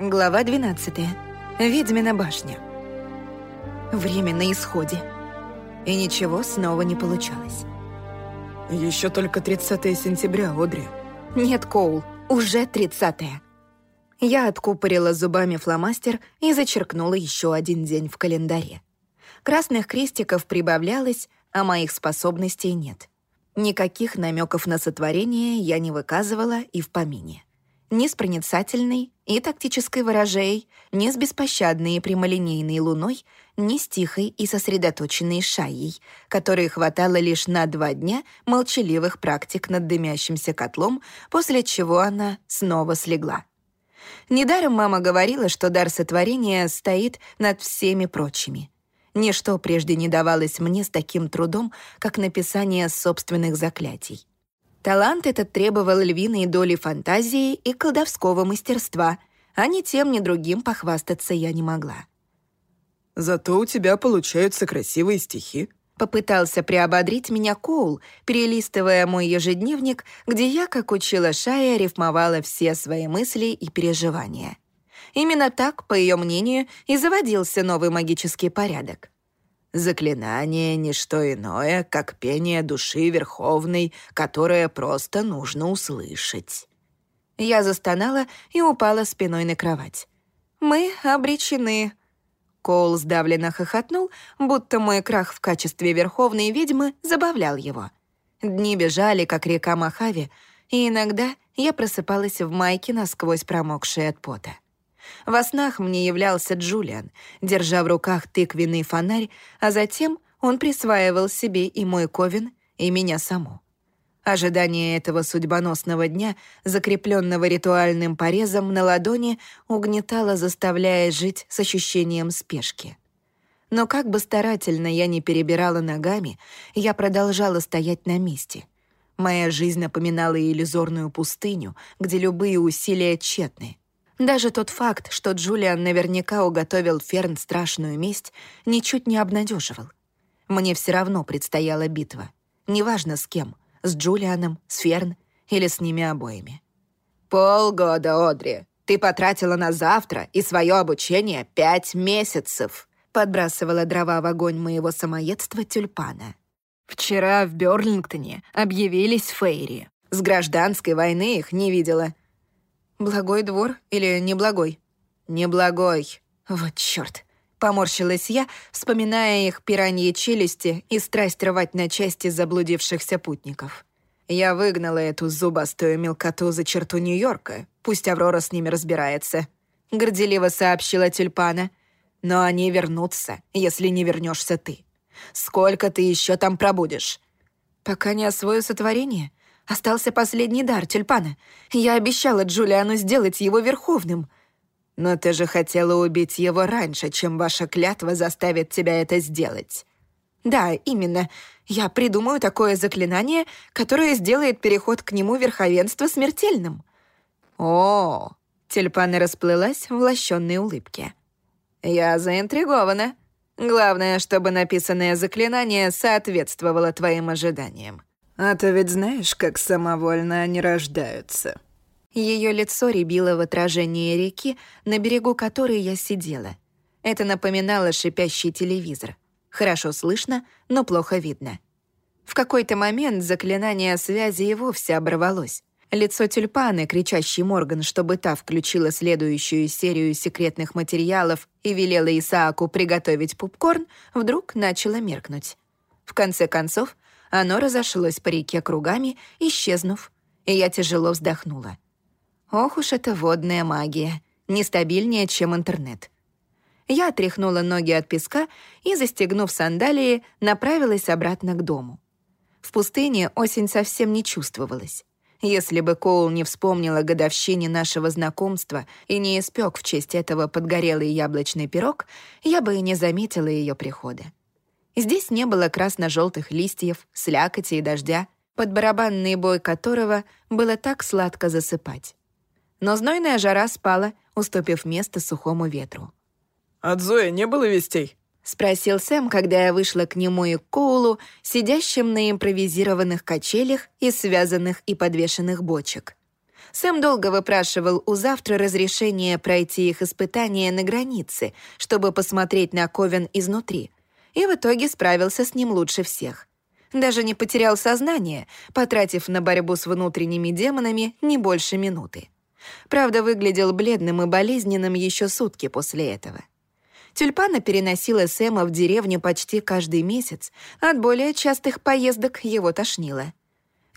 Глава 12. Ведьмина башня. Время на исходе. И ничего снова не получалось. Еще только 30 сентября, Одри. Нет, Коул, уже 30 -е. Я откупорила зубами фломастер и зачеркнула еще один день в календаре. Красных крестиков прибавлялось, а моих способностей нет. Никаких намеков на сотворение я не выказывала и в помине ни с проницательной и тактической ворожеей, ни с беспощадной и прямолинейной луной, ни с тихой и сосредоточенной шаей, которой хватало лишь на два дня молчаливых практик над дымящимся котлом, после чего она снова слегла. Недаром мама говорила, что дар сотворения стоит над всеми прочими. Ничто прежде не давалось мне с таким трудом, как написание собственных заклятий. Талант этот требовал львиной доли фантазии и колдовского мастерства, а ни тем, ни другим похвастаться я не могла. «Зато у тебя получаются красивые стихи», Попытался приободрить меня Коул, перелистывая мой ежедневник, где я, как учила Шая, рифмовала все свои мысли и переживания. Именно так, по ее мнению, и заводился новый магический порядок. Заклинание — не что иное, как пение души Верховной, которое просто нужно услышать. Я застонала и упала спиной на кровать. «Мы обречены». Коул сдавленно хохотнул, будто мой крах в качестве Верховной ведьмы забавлял его. Дни бежали, как река Махави, и иногда я просыпалась в майке, насквозь промокшей от пота. Во снах мне являлся Джулиан, держа в руках тыквенный фонарь, а затем он присваивал себе и мой ковен, и меня саму. Ожидание этого судьбоносного дня, закрепленного ритуальным порезом на ладони, угнетало, заставляя жить с ощущением спешки. Но как бы старательно я ни перебирала ногами, я продолжала стоять на месте. Моя жизнь напоминала иллюзорную пустыню, где любые усилия тщетны. Даже тот факт, что Джулиан наверняка уготовил Ферн страшную месть, ничуть не обнадеживал. Мне все равно предстояла битва. Неважно с кем — с Джулианом, с Ферн или с ними обоими. «Полгода, Одри. Ты потратила на завтра и свое обучение пять месяцев», — подбрасывала дрова в огонь моего самоедства тюльпана. «Вчера в Бёрлингтоне объявились Фейри. С гражданской войны их не видела. Благой двор или неблагой? Неблагой. Вот чёрт. Поморщилась я, вспоминая их пираньи челюсти и страсть рвать на части заблудившихся путников. Я выгнала эту зубастую мелкоту за черту Нью-Йорка. Пусть Аврора с ними разбирается. Горделиво сообщила тюльпана. Но они вернутся, если не вернешься ты. Сколько ты еще там пробудешь? Пока не освою сотворение. Остался последний дар тюльпана. Я обещала Джулиану сделать его верховным. Но ты же хотела убить его раньше, чем ваша клятва заставит тебя это сделать. Да, именно. Я придумаю такое заклинание, которое сделает переход к нему верховенства смертельным. О, тюльпана расплылась в лощенной улыбке. Я заинтригована. Главное, чтобы написанное заклинание соответствовало твоим ожиданиям. А ты ведь знаешь, как самовольно они рождаются?» Ее лицо рябило в отражении реки, на берегу которой я сидела. Это напоминало шипящий телевизор. Хорошо слышно, но плохо видно. В какой-то момент заклинание связи и вовсе оборвалось. Лицо тюльпаны, кричащий Морган, чтобы та включила следующую серию секретных материалов и велела Исааку приготовить попкорн, вдруг начало меркнуть. В конце концов, оно разошлось по реке кругами, исчезнув, и я тяжело вздохнула. Ох уж эта водная магия, нестабильнее, чем интернет. Я отряхнула ноги от песка и, застегнув сандалии, направилась обратно к дому. В пустыне осень совсем не чувствовалась. Если бы Коул не вспомнил о годовщине нашего знакомства и не испек в честь этого подгорелый яблочный пирог, я бы и не заметила ее прихода. Здесь не было красно-желтых листьев, слякоти и дождя, под барабанный бой которого было так сладко засыпать. Но знойная жара спала, уступив место сухому ветру. «От Зои не было вестей?» — спросил Сэм, когда я вышла к нему и к Коулу, сидящим на импровизированных качелях из связанных и подвешенных бочек. Сэм долго выпрашивал у завтра разрешение пройти их испытания на границе, чтобы посмотреть на Ковен изнутри, и в итоге справился с ним лучше всех. Даже не потерял сознание, потратив на борьбу с внутренними демонами не больше минуты. Правда, выглядел бледным и болезненным еще сутки после этого. Тюльпана переносила Сэма в деревню почти каждый месяц, от более частых поездок его тошнило.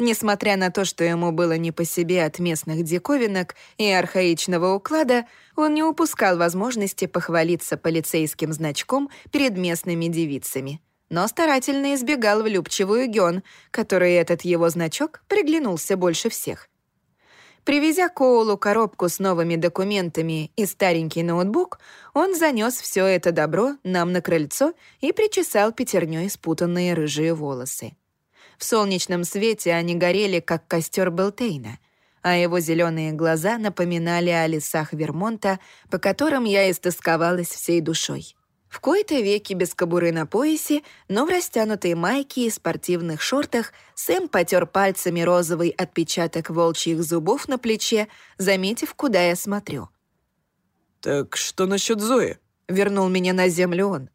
Несмотря на то, что ему было не по себе от местных диковинок и архаичного уклада, он не упускал возможности похвалиться полицейским значком перед местными девицами, но старательно избегал влюбчивую Гён, которой этот его значок приглянулся больше всех. Привезя Коулу коробку с новыми документами и старенький ноутбук, он занес все это добро нам на крыльцо и причесал пятерней спутанные рыжие волосы. В солнечном свете они горели, как костер Белтейна, а его зеленые глаза напоминали о лесах Вермонта, по которым я истосковалась всей душой. В кои-то веки без кобуры на поясе, но в растянутой майке и спортивных шортах Сэм потер пальцами розовый отпечаток волчьих зубов на плече, заметив, куда я смотрю. «Так что насчет Зои?» — вернул меня на землю он.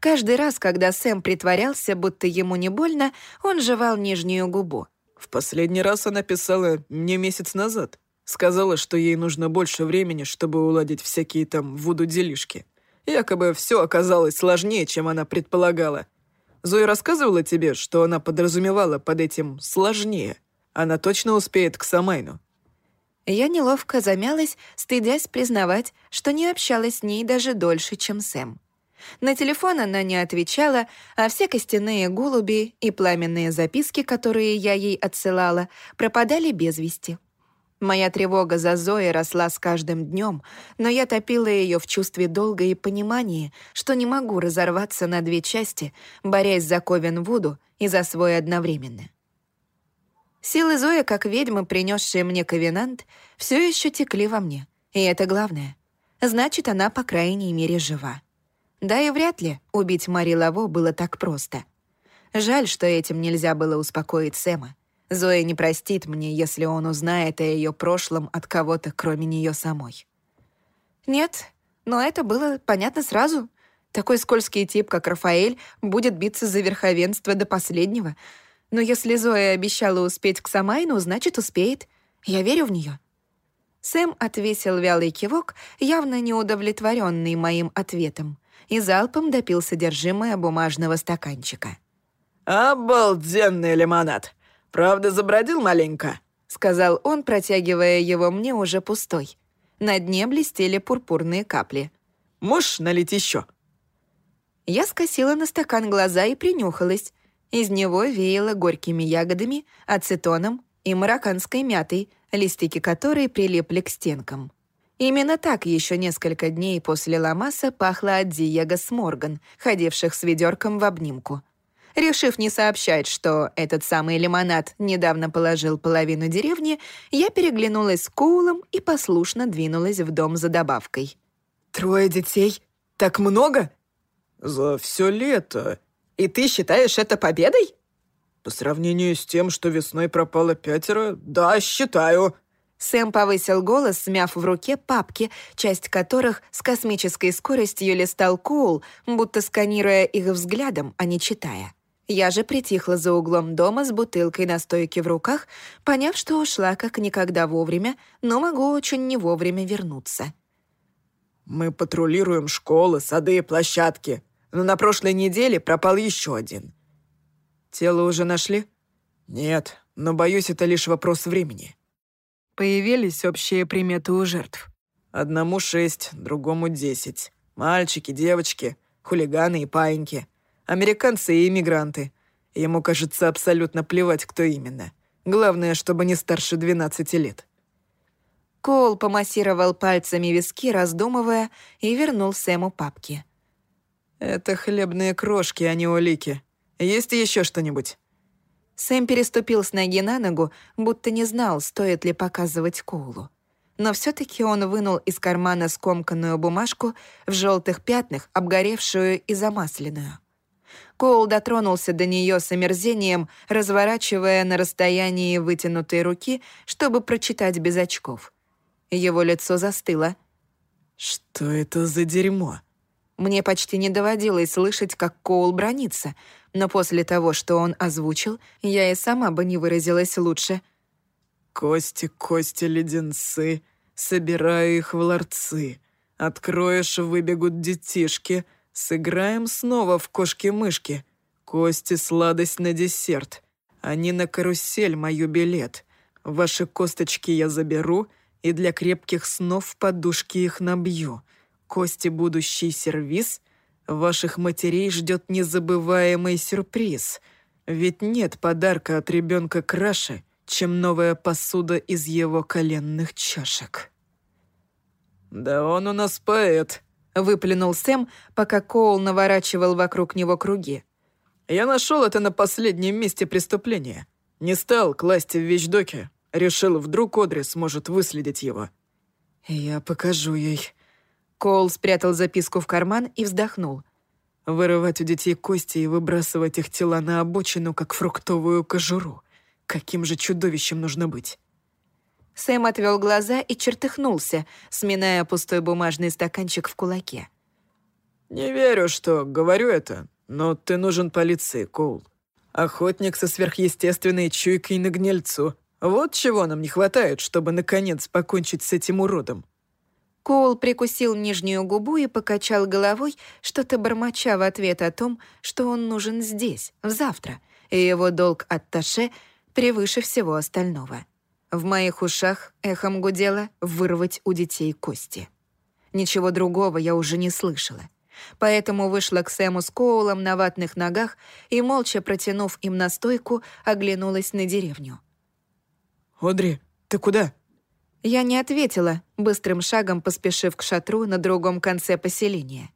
Каждый раз, когда Сэм притворялся, будто ему не больно, он жевал нижнюю губу. «В последний раз она писала мне месяц назад. Сказала, что ей нужно больше времени, чтобы уладить всякие там вуду-делишки». Якобы все оказалось сложнее, чем она предполагала. Зоя рассказывала тебе, что она подразумевала под этим «сложнее». Она точно успеет к Самайну. Я неловко замялась, стыдясь признавать, что не общалась с ней даже дольше, чем Сэм. На телефон она не отвечала, а все костяные голуби и пламенные записки, которые я ей отсылала, пропадали без вести. Моя тревога за Зоей росла с каждым днем, но я топила ее в чувстве долга и понимания, что не могу разорваться на две части, борясь за Ковен Вуду и за свой одновременно. Силы Зои, как ведьмы, принесшие мне ковенант, все еще текли во мне, и это главное. Значит, она, по крайней мере, жива. Да и вряд ли убить Мари Лаво было так просто. Жаль, что этим нельзя было успокоить Сэма. Зоя не простит мне, если он узнает о ее прошлом от кого-то, кроме нее самой. Нет, но это было понятно сразу. Такой скользкий тип, как Рафаэль, будет биться за верховенство до последнего. Но если Зоя обещала успеть к Самайну, значит, успеет. Я верю в нее. Сэм отвесил вялый кивок, явно неудовлетворенный моим ответом, и залпом допил содержимое бумажного стаканчика. «Обалденный лимонад! «Правда, забродил маленько?» — сказал он, протягивая его мне уже пустой. На дне блестели пурпурные капли. «Можешь налить еще?» Я скосила на стакан глаза и принюхалась. Из него веяло горькими ягодами, ацетоном и марокканской мятой, листики которой прилипли к стенкам. Именно так еще несколько дней после Ламаса пахло от Диего Сморган, ходивших с ведерком в обнимку. Решив не сообщать, что этот самый лимонад недавно положил половину деревни, я переглянулась с Коулом и послушно двинулась в дом за добавкой. «Трое детей? Так много?» «За все лето. И ты считаешь это победой?» «По сравнению с тем, что весной пропало пятеро, да, считаю». Сэм повысил голос, смяв в руке папки, часть которых с космической скоростью листал Коул, будто сканируя их взглядом, а не читая. Я же притихла за углом дома с бутылкой настойки в руках, поняв, что ушла как никогда вовремя, но могу очень не вовремя вернуться. «Мы патрулируем школы, сады и площадки, но на прошлой неделе пропал еще один». «Тело уже нашли?» «Нет, но, боюсь, это лишь вопрос времени». Появились общие приметы у жертв. Одному шесть, другому десять. Мальчики, девочки, хулиганы и паиньки — Американцы и иммигранты. Ему, кажется, абсолютно плевать, кто именно. Главное, чтобы не старше 12 лет. Коул помассировал пальцами виски, раздумывая, и вернул Сэму папки. «Это хлебные крошки, а не улики. Есть еще что-нибудь?» Сэм переступил с ноги на ногу, будто не знал, стоит ли показывать Коулу. Но все таки он вынул из кармана скомканную бумажку в желтых пятнах, обгоревшую и замасленную. Коул дотронулся до нее с омерзением, разворачивая на расстоянии вытянутой руки, чтобы прочитать без очков. Его лицо застыло. «Что это за дерьмо?» Мне почти не доводилось слышать, как Коул бронится, но после того, что он озвучил, я и сама бы не выразилась лучше. «Кости, кости, леденцы, собираю их в ларцы. Откроешь, выбегут детишки. Сыграем снова в кошки-мышки. Кости — сладость на десерт. Они на карусель мою билет. Ваши косточки я заберу, и для крепких снов подушки их набью. Кости — будущий сервиз. Ваших матерей ждет незабываемый сюрприз. Ведь нет подарка от ребенка краше, чем новая посуда из его коленных чашек. «Да он у нас поэт», — выплюнул Сэм, пока Коул наворачивал вокруг него круги. «Я нашел это на последнем месте преступления. Не стал класть в вещдоке. Решил, вдруг Одри сможет выследить его». «Я покажу ей». Коул спрятал записку в карман и вздохнул. «Вырывать у детей кости и выбрасывать их тела на обочину, как фруктовую кожуру. Каким же чудовищем нужно быть?» Сэм отвел глаза и чертыхнулся, сминая пустой бумажный стаканчик в кулаке. «Не верю, что говорю это, но ты нужен полиции, Коул. Охотник со сверхъестественной чуйкой на гнильцу. Вот чего нам не хватает, чтобы, наконец, покончить с этим уродом». Коул прикусил нижнюю губу и покачал головой, что-то бормоча в ответ о том, что он нужен здесь, завтра, и его долг от Таше превыше всего остального. В моих ушах эхом гудело вырвать у детей кости. Ничего другого я уже не слышала. Поэтому вышла к Сэму с Коулом на ватных ногах и, молча протянув им настойку, оглянулась на деревню. «Одри, ты куда?» Я не ответила, быстрым шагом поспешив к шатру на другом конце поселения.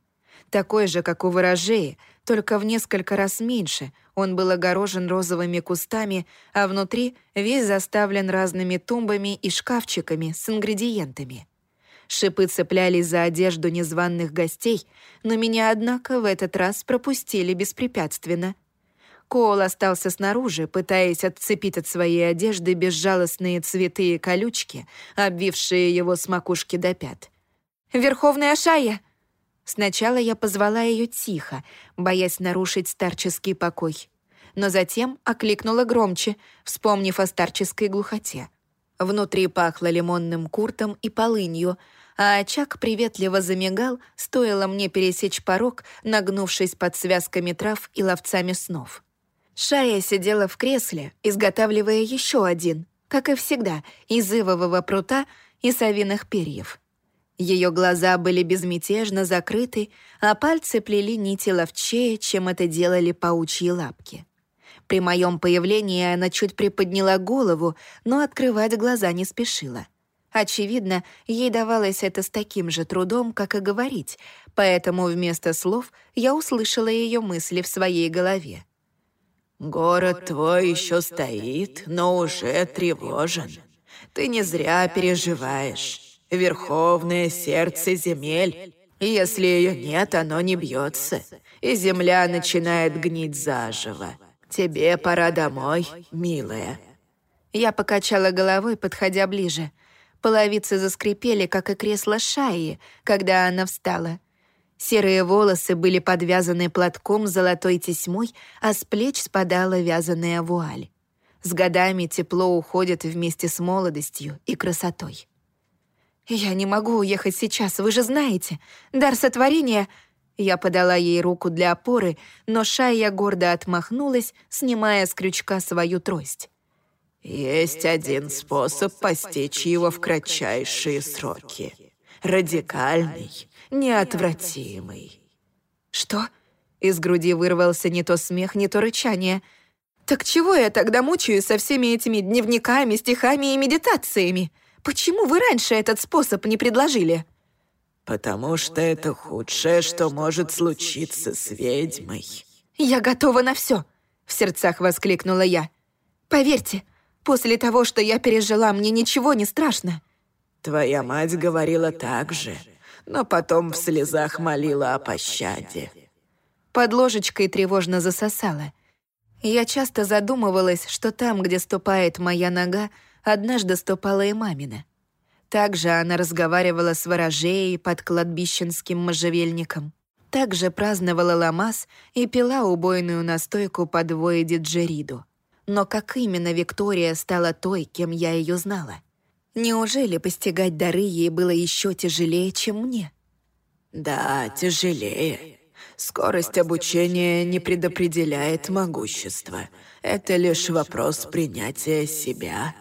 Такой же, как у ворожеи, только в несколько раз меньше. Он был огорожен розовыми кустами, а внутри весь заставлен разными тумбами и шкафчиками с ингредиентами. Шипы цеплялись за одежду незваных гостей, но меня, однако, в этот раз пропустили беспрепятственно. Коул остался снаружи, пытаясь отцепить от своей одежды безжалостные цветы и колючки, обвившие его с макушки до пят. «Верховная Шая!» Сначала я позвала ее тихо, боясь нарушить старческий покой. Но затем окликнула громче, вспомнив о старческой глухоте. Внутри пахло лимонным куртом и полынью, а очаг приветливо замигал, стоило мне пересечь порог, нагнувшись под связками трав и ловцами снов. Шая сидела в кресле, изготавливая еще один, как и всегда, из ивового прута и совиных перьев. Ее глаза были безмятежно закрыты, а пальцы плели нити ловчее, чем это делали паучьи лапки. При моем появлении она чуть приподняла голову, но открывать глаза не спешила. Очевидно, ей давалось это с таким же трудом, как и говорить, поэтому вместо слов я услышала ее мысли в своей голове. «Город твой еще стоит, но уже тревожен. Ты не зря переживаешь верховное сердце земель. Если ее нет, оно не бьется, и земля начинает гнить заживо. Тебе пора домой, милая». Я покачала головой, подходя ближе. Половицы заскрипели, как и кресло Шаи, когда она встала. Серые волосы были подвязаны платком с золотой тесьмой, а с плеч спадала вязаная вуаль. С годами тепло уходит вместе с молодостью и красотой. «Я не могу уехать сейчас, вы же знаете. Дар сотворения...» Я подала ей руку для опоры, но Шая гордо отмахнулась, снимая с крючка свою трость. «Есть один способ постичь его в кратчайшие сроки. Радикальный, неотвратимый». «Что?» Из груди вырвался не то смех, не то рычание. «Так чего я тогда мучаюсь со всеми этими дневниками, стихами и медитациями?» Почему вы раньше этот способ не предложили?» «Потому что это худшее, что может случиться с ведьмой». «Я готова на все!» — в сердцах воскликнула я. «Поверьте, после того, что я пережила, мне ничего не страшно». «Твоя мать говорила так же, но потом в слезах молила о пощаде». Под ложечкой тревожно засосало. Я часто задумывалась, что там, где ступает моя нога, однажды ступала и мамина. Также она разговаривала с ворожеей под кладбищенским можжевельником. Также праздновала ламас и пила убойную настойку по двое диджериду. Но как именно Виктория стала той, кем я ее знала? Неужели постигать дары ей было еще тяжелее, чем мне? Да, тяжелее. Скорость обучения не предопределяет могущество. Это лишь вопрос принятия себя.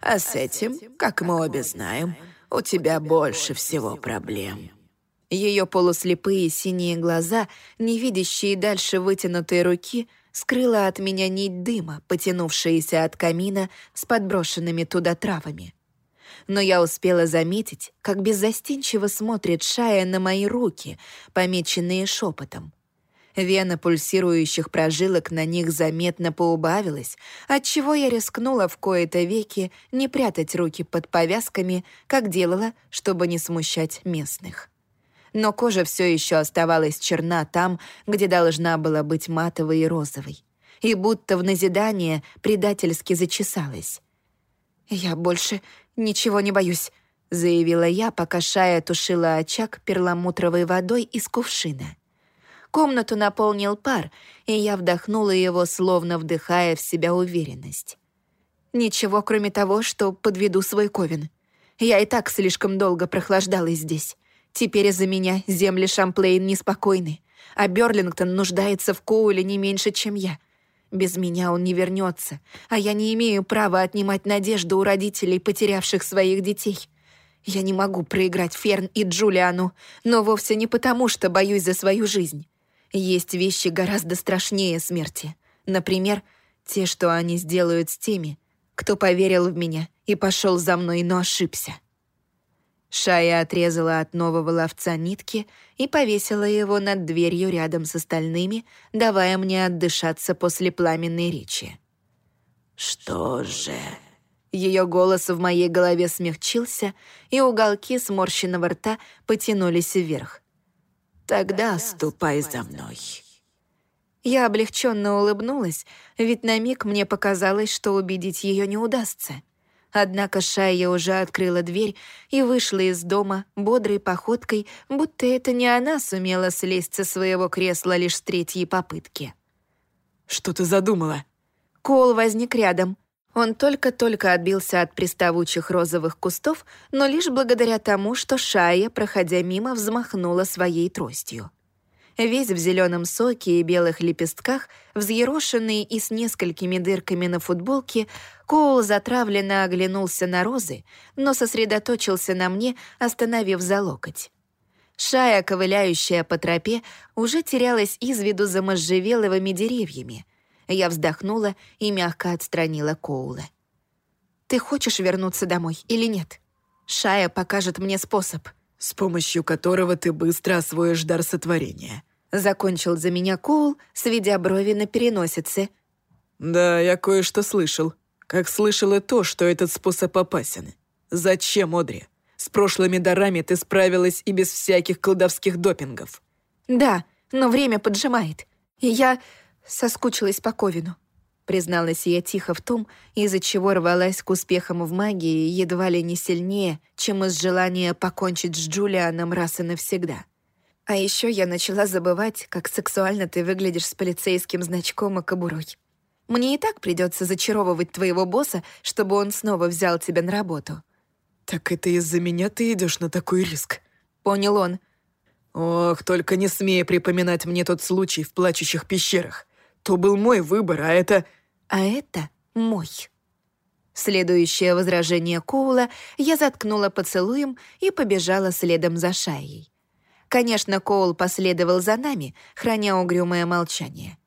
А с этим, как мы обе знаем, у тебя больше всего проблем. Ее полуслепые синие глаза, не видящие дальше вытянутой руки, скрыла от меня нить дыма, потянувшаяся от камина с подброшенными туда травами. Но я успела заметить, как беззастенчиво смотрит Шая на мои руки, помеченные шепотом. Вена пульсирующих прожилок на них заметно поубавилась, отчего я рискнула в кои-то веки не прятать руки под повязками, как делала, чтобы не смущать местных. Но кожа все еще оставалась черна там, где должна была быть матовой и розовой, и будто в назидание предательски зачесалась. «Я больше ничего не боюсь», — заявила я, пока Шая тушила очаг перламутровой водой из кувшина. Комнату наполнил пар, и я вдохнула его, словно вдыхая в себя уверенность. Ничего, кроме того, что подведу свой ковен. Я и так слишком долго прохлаждалась здесь. Теперь из-за меня земли Шамплейн неспокойны, а Берлингтон нуждается в Коуле не меньше, чем я. Без меня он не вернется, а я не имею права отнимать надежду у родителей, потерявших своих детей. Я не могу проиграть Ферн и Джулиану, но вовсе не потому, что боюсь за свою жизнь. Есть вещи гораздо страшнее смерти. Например, те, что они сделают с теми, кто поверил в меня и пошел за мной, но ошибся. Шая отрезала от нового ловца нитки и повесила его над дверью рядом с остальными, давая мне отдышаться после пламенной речи. «Что же?» Ее голос в моей голове смягчился, и уголки сморщенного рта потянулись вверх. Тогда ступай за мной». Я облегченно улыбнулась, ведь на миг мне показалось, что убедить ее не удастся. Однако Шайя уже открыла дверь и вышла из дома бодрой походкой, будто это не она сумела слезть со своего кресла лишь с третьей попытки. «Что ты задумала?» Кол возник рядом, он только-только отбился от приставучих розовых кустов, но лишь благодаря тому, что Шая, проходя мимо, взмахнула своей тростью. Весь в зеленом соке и белых лепестках, взъерошенный и с несколькими дырками на футболке, Коул затравленно оглянулся на розы, но сосредоточился на мне, остановив за локоть. Шая, ковыляющая по тропе, уже терялась из виду за можжевеловыми деревьями — я вздохнула и мягко отстранила Коула. «Ты хочешь вернуться домой или нет? Шая покажет мне способ». «С помощью которого ты быстро освоишь дар сотворения», — закончил за меня Коул, сведя брови на переносице. «Да, я кое-что слышал. Как слышал и то, что этот способ опасен. Зачем, Одри? С прошлыми дарами ты справилась и без всяких колдовских допингов». «Да, но время поджимает. И я соскучилась по Ковину. Призналась я тихо в том, из-за чего рвалась к успехам в магии едва ли не сильнее, чем из желания покончить с Джулианом раз и навсегда. А еще я начала забывать, как сексуально ты выглядишь с полицейским значком и кобурой. Мне и так придется зачаровывать твоего босса, чтобы он снова взял тебя на работу. «Так это из-за меня ты идешь на такой риск?» Понял он. «Ох, только не смей припоминать мне тот случай в плачущих пещерах то был мой выбор, а это... А это мой. Следующее возражение Коула я заткнула поцелуем и побежала следом за Шайей. Конечно, Коул последовал за нами, храня угрюмое молчание.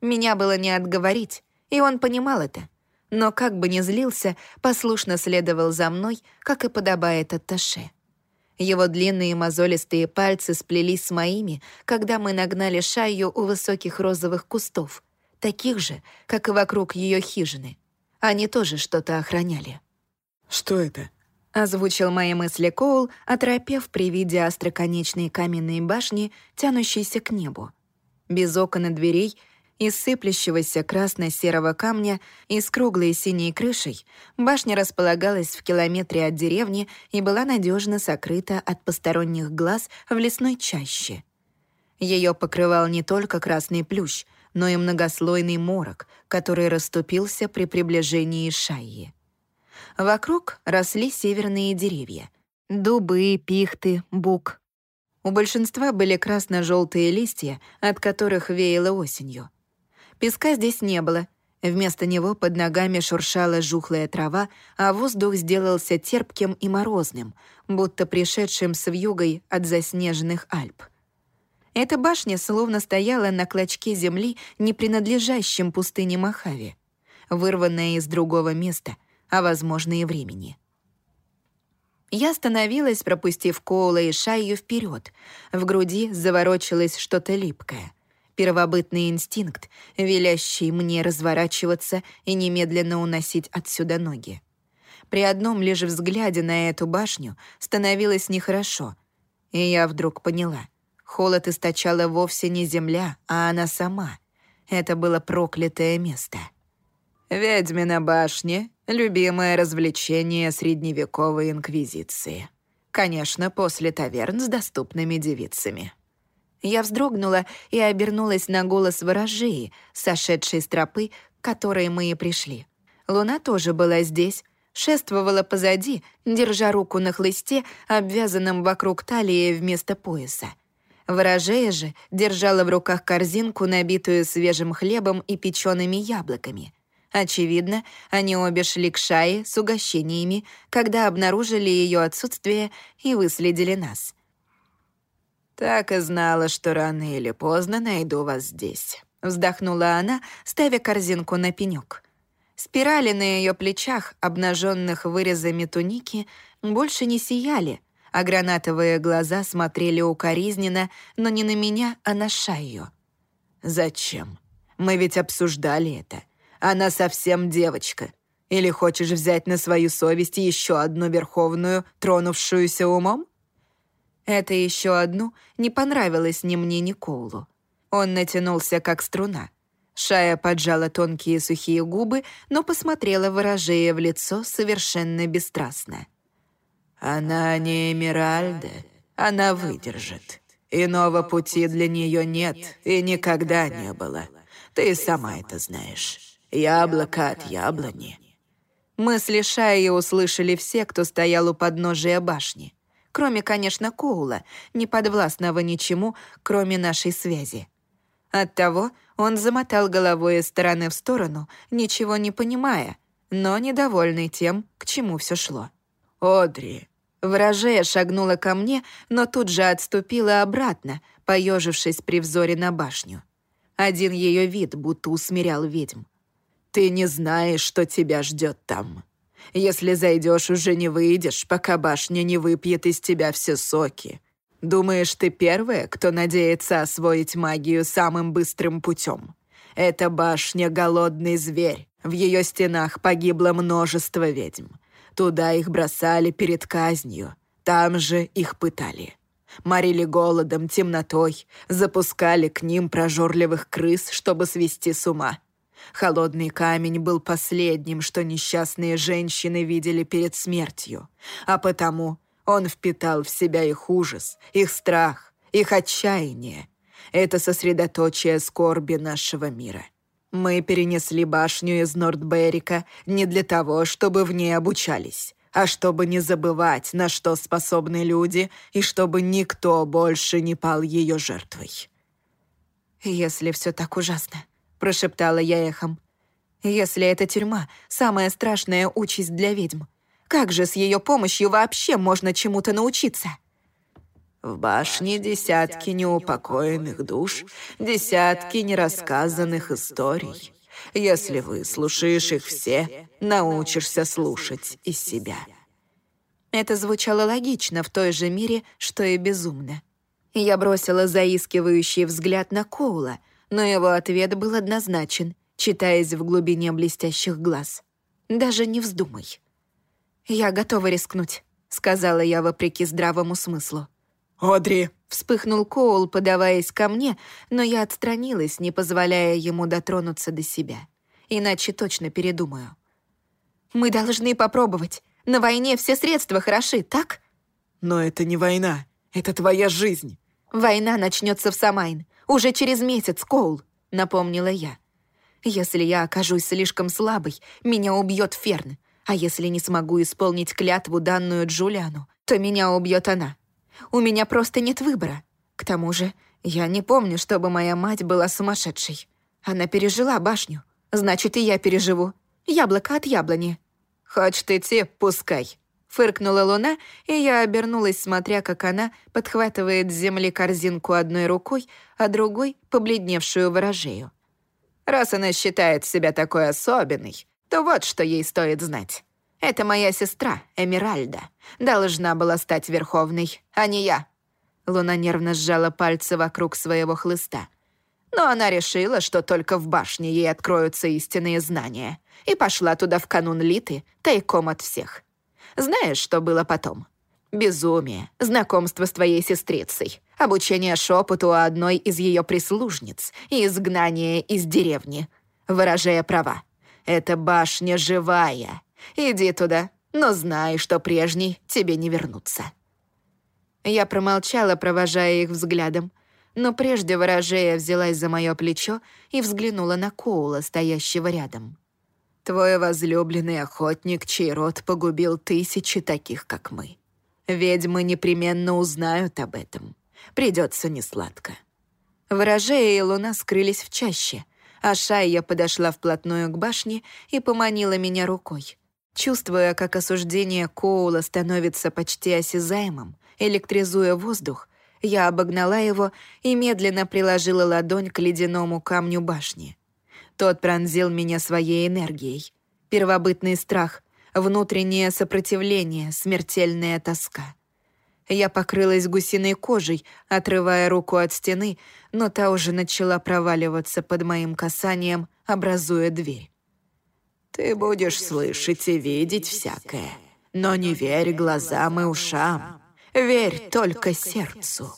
Меня было не отговорить, и он понимал это. Но как бы ни злился, послушно следовал за мной, как и подобает атташе. Его длинные мозолистые пальцы сплелись с моими, когда мы нагнали Шаю у высоких розовых кустов, таких же, как и вокруг ее хижины. Они тоже что-то охраняли. «Что это?» — озвучил мои мысли Коул, оторопев при виде остроконечной каменной башни, тянущейся к небу. без окон и дверей, из сыплющегося красно-серого камня и с круглой синей крышей, башня располагалась в километре от деревни и была надежно сокрыта от посторонних глаз в лесной чаще. Ее покрывал не только красный плющ, но и многослойный морок, который расступился при приближении Шайи. Вокруг росли северные деревья — дубы, пихты, бук. У большинства были красно-желтые листья, от которых веяло осенью. Песка здесь не было. Вместо него под ногами шуршала жухлая трава, а воздух сделался терпким и морозным, будто пришедшим с вьюгой от заснеженных Альп. Эта башня словно стояла на клочке земли, не принадлежащем пустыне Махави, вырванная из другого места, а, возможно, и времени. Я остановилась, пропустив Коула и Шайю вперед. В груди заворочилось что-то липкое. Первобытный инстинкт, велящий мне разворачиваться и немедленно уносить отсюда ноги. При одном лишь взгляде на эту башню становилось нехорошо, и я вдруг поняла. Холод источала вовсе не земля, а она сама. Это было проклятое место. «Ведьмина башня — любимое развлечение средневековой инквизиции. Конечно, после таверн с доступными девицами». Я вздрогнула и обернулась на голос ворожеи, сошедшей с тропы, к которой мы и пришли. Луна тоже была здесь, шествовала позади, держа руку на хлысте, обвязанном вокруг талии вместо пояса. Ворожея же держала в руках корзинку, набитую свежим хлебом и печеными яблоками. Очевидно, они обе шли к Шае с угощениями, когда обнаружили ее отсутствие и выследили нас. «Так и знала, что рано или поздно найду вас здесь», — вздохнула она, ставя корзинку на пенек. Спирали на ее плечах, обнаженных вырезами туники, больше не сияли — а гранатовые глаза смотрели укоризненно, но не на меня, а на Шаю. «Зачем? Мы ведь обсуждали это. Она совсем девочка. Или хочешь взять на свою совесть еще одну верховную, тронувшуюся умом?» Это еще одну не понравилось ни мне, ни Коулу. Он натянулся, как струна. Шая поджала тонкие сухие губы, но посмотрела выражение в лицо совершенно бесстрастно. Она не Эмиральда, она выдержит. Иного пути для нее нет и никогда не было. Ты сама это знаешь. Яблоко от яблони. Мысли Шаи услышали все, кто стоял у подножия башни. Кроме, конечно, Коула, не подвластного ничему, кроме нашей связи. Оттого он замотал головой из стороны в сторону, ничего не понимая, но недовольный тем, к чему все шло. «Одри, Ворожея шагнула ко мне, но тут же отступила обратно, поежившись при взоре на башню. Один ее вид будто усмирял ведьм. «Ты не знаешь, что тебя ждет там. Если зайдешь, уже не выйдешь, пока башня не выпьет из тебя все соки. Думаешь, ты первая, кто надеется освоить магию самым быстрым путем? Эта башня — голодный зверь. В ее стенах погибло множество ведьм. Туда их бросали перед казнью. Там же их пытали. Морили голодом, темнотой, запускали к ним прожорливых крыс, чтобы свести с ума. Холодный камень был последним, что несчастные женщины видели перед смертью, а потому он впитал в себя их ужас, их страх, их отчаяние. Это сосредоточие скорби нашего мира. Мы перенесли башню из Нордберрика не для того, чтобы в ней обучались, а чтобы не забывать, на что способны люди, и чтобы никто больше не пал ее жертвой. «Если все так ужасно», — прошептала я эхом, «если эта тюрьма — самая страшная участь для ведьм, как же с ее помощью вообще можно чему-то научиться?» В башне десятки неупокоенных душ, десятки нерассказанных историй. Если выслушаешь их все, научишься слушать из себя. Это звучало логично в той же мере, что и безумно. Я бросила заискивающий взгляд на Коула, но его ответ был однозначен, читаясь в глубине блестящих глаз. «Даже не вздумай». «Я готова рискнуть», — сказала я вопреки здравому смыслу. «Одри!» — вспыхнул Коул, подаваясь ко мне, но я отстранилась, не позволяя ему дотронуться до себя. Иначе точно передумаю. «Мы должны попробовать. На войне все средства хороши, так?» «Но это не война. Это твоя жизнь». «Война начнется в Самайн. Уже через месяц, Коул», — напомнила я. «Если я окажусь слишком слабой, меня убьет Ферн. А если не смогу исполнить клятву, данную Джулиану, то меня убьет она. У меня просто нет выбора. К тому же, я не помню, чтобы моя мать была сумасшедшей. Она пережила башню. Значит, и я переживу. Яблоко от яблони. «Хочешь идти? Пускай», — фыркнула луна, и я обернулась, смотря, как она подхватывает с земли корзинку одной рукой, а другой — побледневшую ворожею. «Раз она считает себя такой особенной, то вот что ей стоит знать. Это моя сестра, Эмиральда. Должна была стать Верховной, а не я». Луна нервно сжала пальцы вокруг своего хлыста. Но она решила, что только в башне ей откроются истинные знания, и пошла туда в канун Литы тайком от всех. Знаешь, что было потом? Безумие, знакомство с твоей сестрицей, обучение шепоту у одной из ее прислужниц и изгнание из деревни, выражая права. «Это башня живая. Иди туда, но знай, что прежний тебе не вернуться». Я промолчала, провожая их взглядом, но прежде ворожея взялась за мое плечо и взглянула на Коула, стоящего рядом. «Твой возлюбленный охотник, чей род погубил тысячи таких, как мы. Ведьмы непременно узнают об этом. Придется несладко». Ворожея и луна скрылись в чаще, а Шайя подошла вплотную к башне и поманила меня рукой. Чувствуя, как осуждение Коула становится почти осязаемым, электризуя воздух, я обогнала его и медленно приложила ладонь к ледяному камню башни. Тот пронзил меня своей энергией. Первобытный страх, внутреннее сопротивление, смертельная тоска. Я покрылась гусиной кожей, отрывая руку от стены, но та уже начала проваливаться под моим касанием, образуя дверь. «Ты будешь слышать и видеть всякое, но не верь глазам и ушам. Верь только сердцу».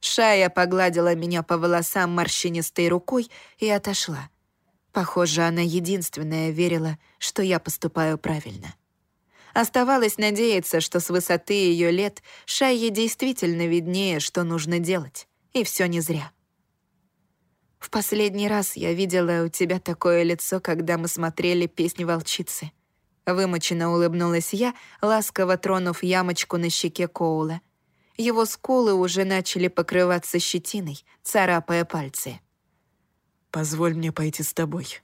Шая погладила меня по волосам морщинистой рукой и отошла. Похоже, она единственная верила, что я поступаю правильно. Оставалось надеяться, что с высоты ее лет Шайе действительно виднее, что нужно делать. И все не зря. В последний раз я видела у тебя такое лицо, когда мы смотрели «Песни волчицы». Вымоченно улыбнулась я, ласково тронув ямочку на щеке Коула. Его скулы уже начали покрываться щетиной, царапая пальцы. «Позволь мне пойти с тобой».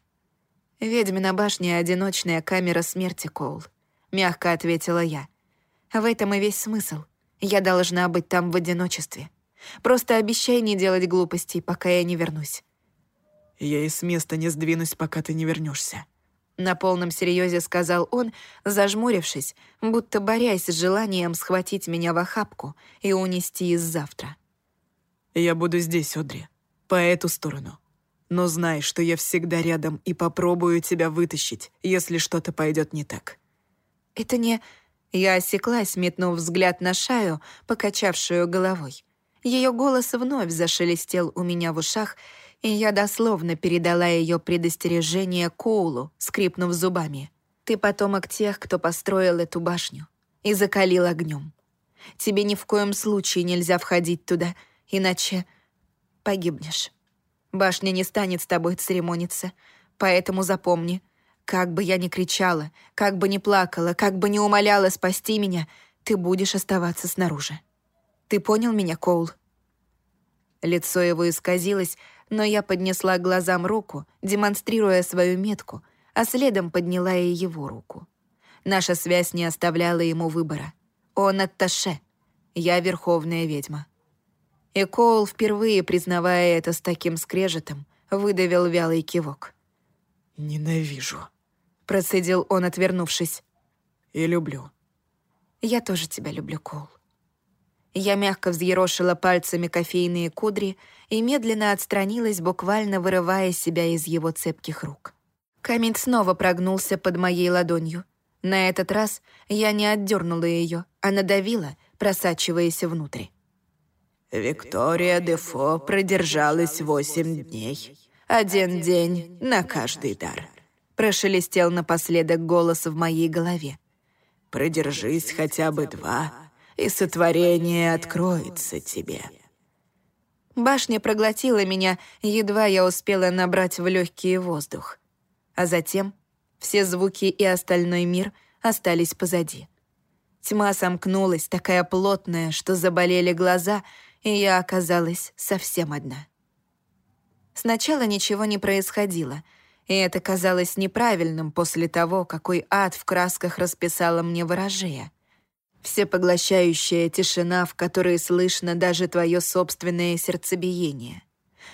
«Ведьмина башня — одиночная камера смерти, Коул», — мягко ответила я. «В этом и весь смысл. Я должна быть там в одиночестве. Просто обещай не делать глупостей, пока я не вернусь». «Я и с места не сдвинусь, пока ты не вернешься. На полном серьезе сказал он, зажмурившись, будто борясь с желанием схватить меня в охапку и унести из завтра. «Я буду здесь, Одри, по эту сторону. Но знай, что я всегда рядом и попробую тебя вытащить, если что-то пойдет не так». «Это не...» Я осеклась, метнув взгляд на Шаю, покачавшую головой. Ее голос вновь зашелестел у меня в ушах, и я дословно передала ее предостережение Коулу, скрипнув зубами. «Ты потомок тех, кто построил эту башню и закалил огнем. Тебе ни в коем случае нельзя входить туда, иначе погибнешь. Башня не станет с тобой церемониться, поэтому запомни, как бы я ни кричала, как бы ни плакала, как бы ни умоляла спасти меня, ты будешь оставаться снаружи. Ты понял меня, Коул?» Лицо его исказилось, но я поднесла глазам руку, демонстрируя свою метку, а следом подняла и его руку. Наша связь не оставляла ему выбора. Он атташе, я верховная ведьма. И Коул, впервые признавая это с таким скрежетом, выдавил вялый кивок. «Ненавижу», — процедил он, отвернувшись. «И люблю». «Я тоже тебя люблю, Коул». Я мягко взъерошила пальцами кофейные кудри и медленно отстранилась, буквально вырывая себя из его цепких рук. Камень снова прогнулся под моей ладонью. На этот раз я не отдернула ее, а надавила, просачиваясь внутрь. Виктория Дефо продержалась восемь дней. Один день на каждый дар. Прошелестел напоследок голос в моей голове. Продержись хотя бы два, и сотворение откроется тебе. Башня проглотила меня, едва я успела набрать в легкий воздух. А затем все звуки и остальной мир остались позади. Тьма сомкнулась, такая плотная, что заболели глаза, и я оказалась совсем одна. Сначала ничего не происходило, и это казалось неправильным после того, какой ад в красках расписала мне ворожея. Всепоглощающая тишина, в которой слышно даже твое собственное сердцебиение.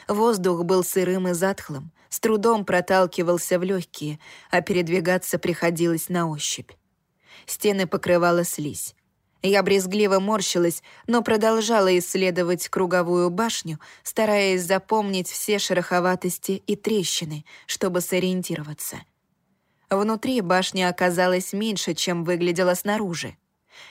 Воздух был сырым и затхлым, с трудом проталкивался в легкие, а передвигаться приходилось на ощупь. Стены покрывала слизь. Я брезгливо морщилась, но продолжала исследовать круговую башню, стараясь запомнить все шероховатости и трещины, чтобы сориентироваться. Внутри башня оказалась меньше, чем выглядела снаружи.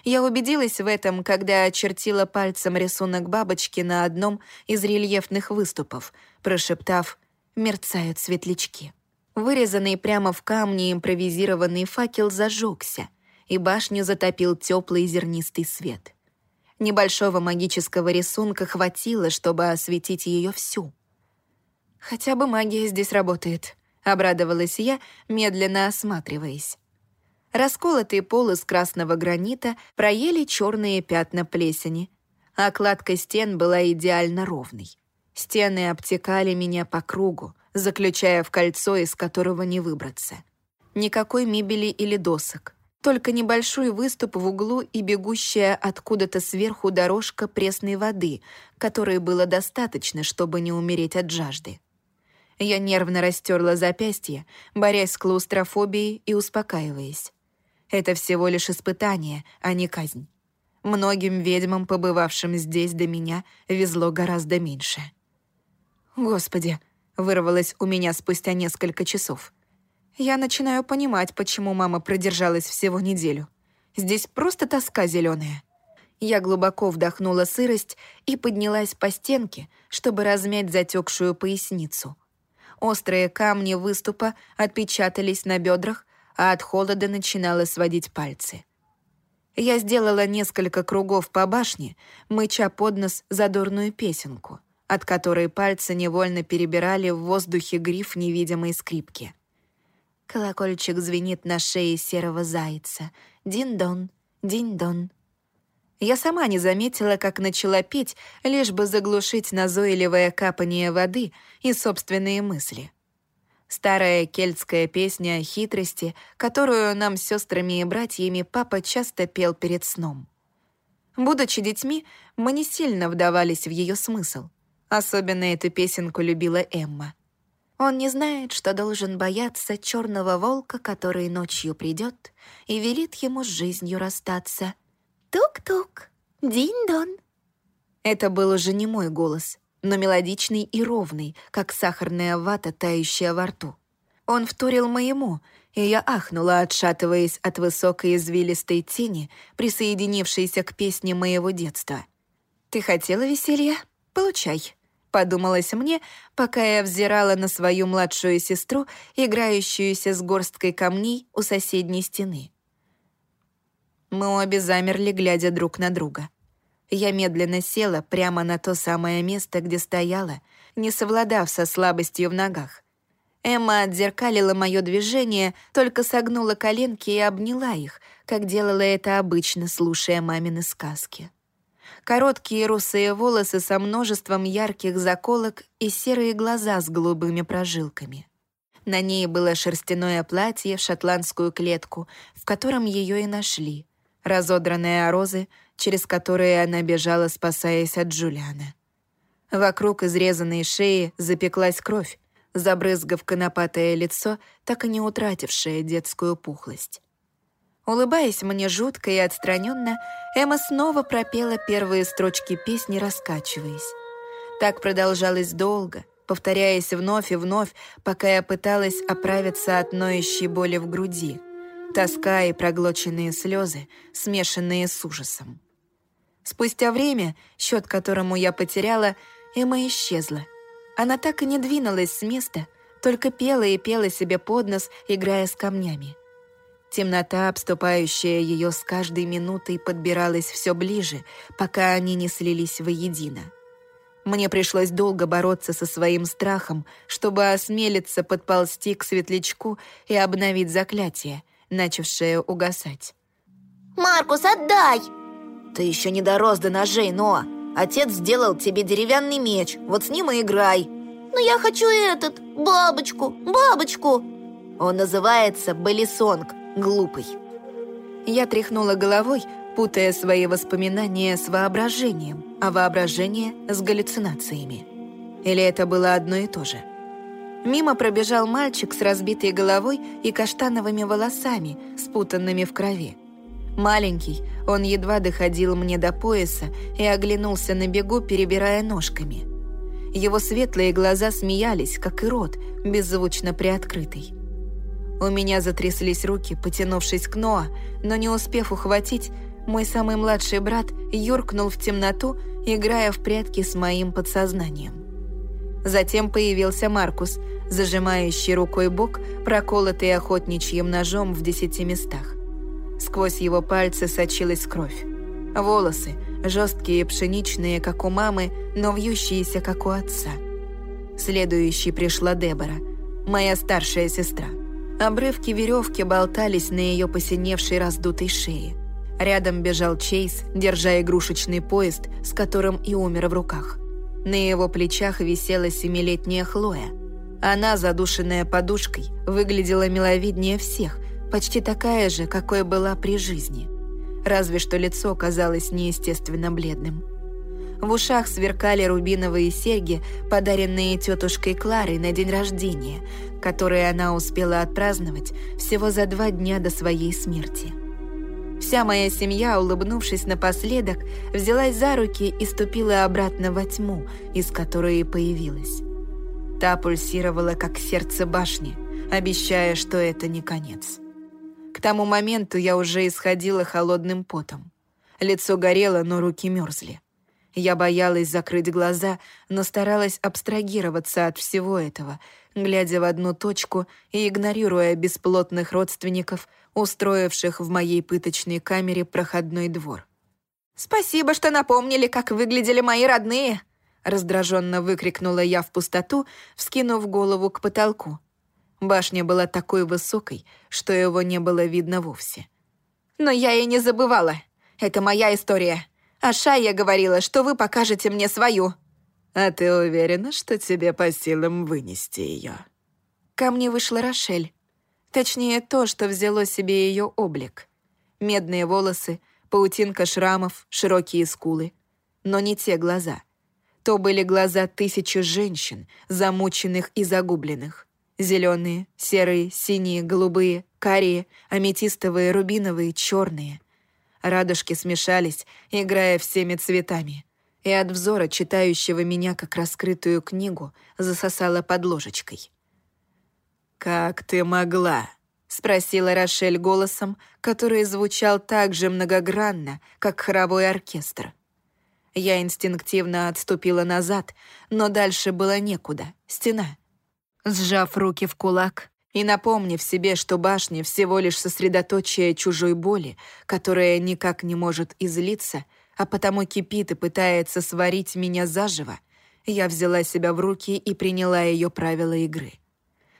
Я убедилась в этом, когда очертила пальцем рисунок бабочки на одном из рельефных выступов, прошептав «мерцают светлячки». Вырезанный прямо в камне импровизированный факел зажегся, и башню затопил теплый зернистый свет. Небольшого магического рисунка хватило, чтобы осветить ее всю. «Хотя бы магия здесь работает», — обрадовалась я, медленно осматриваясь. Расколотый пол из красного гранита проели черные пятна плесени, а кладка стен была идеально ровной. Стены обтекали меня по кругу, заключая в кольцо, из которого не выбраться. Никакой мебели или досок, только небольшой выступ в углу и бегущая откуда-то сверху дорожка пресной воды, которой было достаточно, чтобы не умереть от жажды. Я нервно растерла запястье, борясь с клаустрофобией и успокаиваясь. Это всего лишь испытание, а не казнь. Многим ведьмам, побывавшим здесь до меня, везло гораздо меньше. «Господи!» — вырвалось у меня спустя несколько часов — я начинаю понимать, почему мама продержалась всего неделю. Здесь просто тоска зеленая. Я глубоко вдохнула сырость и поднялась по стенке, чтобы размять затекшую поясницу. Острые камни выступа отпечатались на бедрах, а от холода начинало сводить пальцы. Я сделала несколько кругов по башне, мыча под нос задорную песенку, от которой пальцы невольно перебирали в воздухе гриф невидимой скрипки. Колокольчик звенит на шее серого зайца. Дин-дон, дин-дон. Я сама не заметила, как начала петь, лишь бы заглушить назойливое капание воды и собственные мысли. Старая кельтская песня о хитрости, которую нам с сестрами и братьями папа часто пел перед сном. Будучи детьми, мы не сильно вдавались в ее смысл. Особенно эту песенку любила Эмма — он не знает, что должен бояться черного волка, который ночью придет и велит ему с жизнью расстаться. Тук-тук, динь-дон. Это был уже не мой голос, но мелодичный и ровный, как сахарная вата, тающая во рту. Он вторил моему, и я ахнула, отшатываясь от высокой извилистой тени, присоединившейся к песне моего детства. «Ты хотела веселья? Получай подумалось мне, пока я взирала на свою младшую сестру, играющуюся с горсткой камней у соседней стены. Мы обе замерли, глядя друг на друга. Я медленно села прямо на то самое место, где стояла, не совладав со слабостью в ногах. Эмма отзеркалила мое движение, только согнула коленки и обняла их, как делала это обычно, слушая мамины сказки короткие русые волосы со множеством ярких заколок и серые глаза с голубыми прожилками. На ней было шерстяное платье в шотландскую клетку, в котором ее и нашли, разодранные розы, через которые она бежала, спасаясь от Джулиана. Вокруг изрезанной шеи запеклась кровь, забрызгав конопатое лицо, так и не утратившее детскую пухлость. Улыбаясь мне жутко и отстраненно, Эмма снова пропела первые строчки песни, раскачиваясь. Так продолжалось долго, повторяясь вновь и вновь, пока я пыталась оправиться от ноющей боли в груди. Тоска и проглоченные слезы, смешанные с ужасом. Спустя время, счет которому я потеряла, Эмма исчезла. Она так и не двинулась с места, только пела и пела себе под нос, играя с камнями. Темнота, обступающая ее с каждой минутой, подбиралась все ближе, пока они не слились воедино. Мне пришлось долго бороться со своим страхом, чтобы осмелиться подползти к светлячку и обновить заклятие, начавшее угасать. «Маркус, отдай!» «Ты еще не дорос до ножей, но Отец сделал тебе деревянный меч, вот с ним и играй!» «Но я хочу этот, бабочку, бабочку!» Он называется Белисонг, глупый. Я тряхнула головой, путая свои воспоминания с воображением, а воображение с галлюцинациями. Или это было одно и то же? Мимо пробежал мальчик с разбитой головой и каштановыми волосами, спутанными в крови. Маленький, он едва доходил мне до пояса и оглянулся на бегу, перебирая ножками. Его светлые глаза смеялись, как и рот, беззвучно приоткрытый. У меня затряслись руки, потянувшись к Ноа, но не успев ухватить, мой самый младший брат юркнул в темноту, играя в прятки с моим подсознанием. Затем появился Маркус, зажимающий рукой бок, проколотый охотничьим ножом в десяти местах. Сквозь его пальцы сочилась кровь. Волосы, жесткие пшеничные, как у мамы, но вьющиеся, как у отца. Следующей пришла Дебора, моя старшая сестра. Обрывки веревки болтались на ее посиневшей раздутой шее. Рядом бежал Чейз, держа игрушечный поезд, с которым и умер в руках. На его плечах висела семилетняя Хлоя. Она, задушенная подушкой, выглядела миловиднее всех, почти такая же, какой была при жизни. Разве что лицо казалось неестественно бледным. В ушах сверкали рубиновые серьги, подаренные тетушкой Кларой на день рождения, которые она успела отпраздновать всего за два дня до своей смерти. Вся моя семья, улыбнувшись напоследок, взялась за руки и ступила обратно во тьму, из которой и появилась. Та пульсировала, как сердце башни, обещая, что это не конец. К тому моменту я уже исходила холодным потом. Лицо горело, но руки мерзли. Я боялась закрыть глаза, но старалась абстрагироваться от всего этого, глядя в одну точку и игнорируя бесплотных родственников, устроивших в моей пыточной камере проходной двор. «Спасибо, что напомнили, как выглядели мои родные!» раздраженно выкрикнула я в пустоту, вскинув голову к потолку. Башня была такой высокой, что его не было видно вовсе. «Но я и не забывала. Это моя история. А Шая говорила, что вы покажете мне свою». «А ты уверена, что тебе по силам вынести ее?» Ко мне вышла Рошель. Точнее, то, что взяло себе ее облик. Медные волосы, паутинка шрамов, широкие скулы. Но не те глаза. То были глаза тысячи женщин, замученных и загубленных. Зеленые, серые, синие, голубые, карие, аметистовые, рубиновые, черные. Радужки смешались, играя всеми цветами. И от взора, читающего меня как раскрытую книгу, засосала под ложечкой. «Как ты могла?» — спросила Рошель голосом, который звучал так же многогранно, как хоровой оркестр. Я инстинктивно отступила назад, но дальше было некуда. Стена. Сжав руки в кулак и напомнив себе, что башня всего лишь сосредоточие чужой боли, которая никак не может излиться, а потому кипит и пытается сварить меня заживо, я взяла себя в руки и приняла ее правила игры.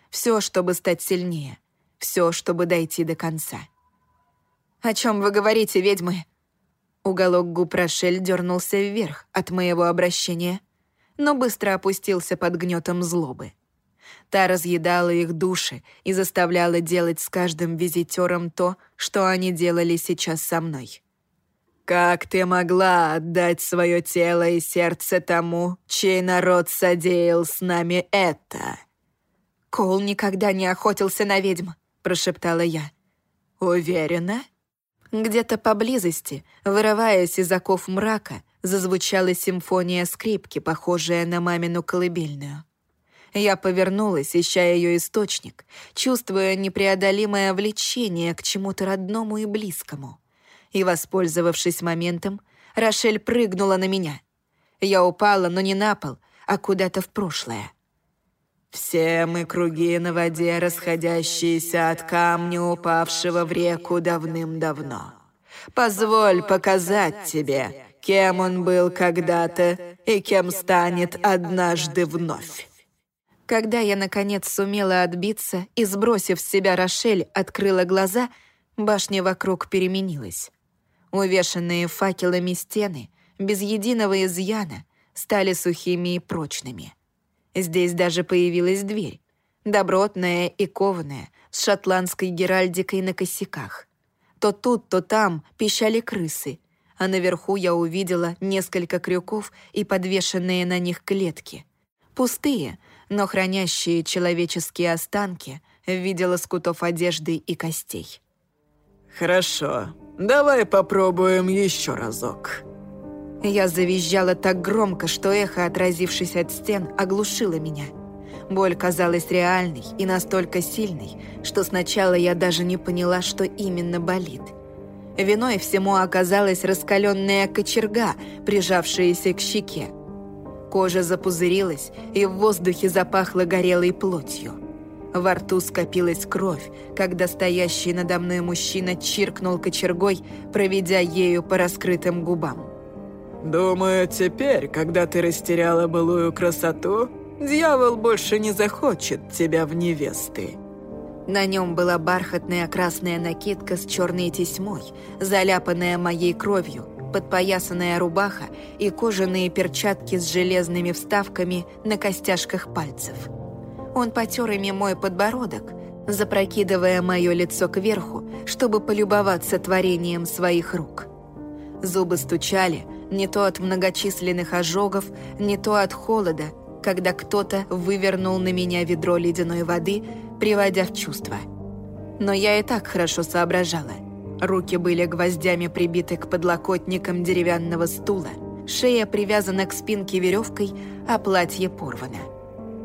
Все, чтобы стать сильнее. Все, чтобы дойти до конца. «О чем вы говорите, ведьмы?» Уголок губ Рошель дернулся вверх от моего обращения, но быстро опустился под гнетом злобы. Та разъедала их души и заставляла делать с каждым визитером то, что они делали сейчас со мной. «Как ты могла отдать свое тело и сердце тому, чей народ содеял с нами это?» «Коул никогда не охотился на ведьм», — прошептала я. «Уверена?» Где-то поблизости, вырываясь из оков мрака, зазвучала симфония скрипки, похожая на мамину колыбельную. Я повернулась, ища ее источник, чувствуя непреодолимое влечение к чему-то родному и близкому. И, воспользовавшись моментом, Рошель прыгнула на меня. Я упала, но не на пол, а куда-то в прошлое. Все мы круги на воде, расходящиеся от камня, упавшего в реку давным-давно. Позволь показать тебе, кем он был когда-то и кем станет однажды вновь. Когда я, наконец, сумела отбиться и, сбросив с себя Рошель, открыла глаза, башня вокруг переменилась. Увешанные факелами стены, без единого изъяна, стали сухими и прочными. Здесь даже появилась дверь, добротная и кованая, с шотландской геральдикой на косяках. То тут, то там пищали крысы, а наверху я увидела несколько крюков и подвешенные на них клетки. Пустые, но хранящие человеческие останки в виде лоскутов одежды и костей. «Хорошо, давай попробуем еще разок», я завизжала так громко, что эхо, отразившись от стен, оглушило меня. Боль казалась реальной и настолько сильной, что сначала я даже не поняла, что именно болит. Виной всему оказалась раскаленная кочерга, прижавшаяся к щеке. Кожа запузырилась, и в воздухе запахло горелой плотью. Во рту скопилась кровь, когда стоящий надо мной мужчина чиркнул кочергой, проведя ею по раскрытым губам. «Думаю, теперь, когда ты растеряла былую красоту, дьявол больше не захочет тебя в невесты». На нем была бархатная красная накидка с черной тесьмой, заляпанная моей кровью, подпоясанная рубаха и кожаные перчатки с железными вставками на костяшках пальцев. Он потер ими мой подбородок, запрокидывая мое лицо кверху, чтобы полюбоваться творением своих рук. Зубы стучали, не то от многочисленных ожогов, не то от холода, когда кто-то вывернул на меня ведро ледяной воды, приводя в чувство. Но я и так хорошо соображала. Руки были гвоздями прибиты к подлокотникам деревянного стула, шея привязана к спинке веревкой, а платье порвано.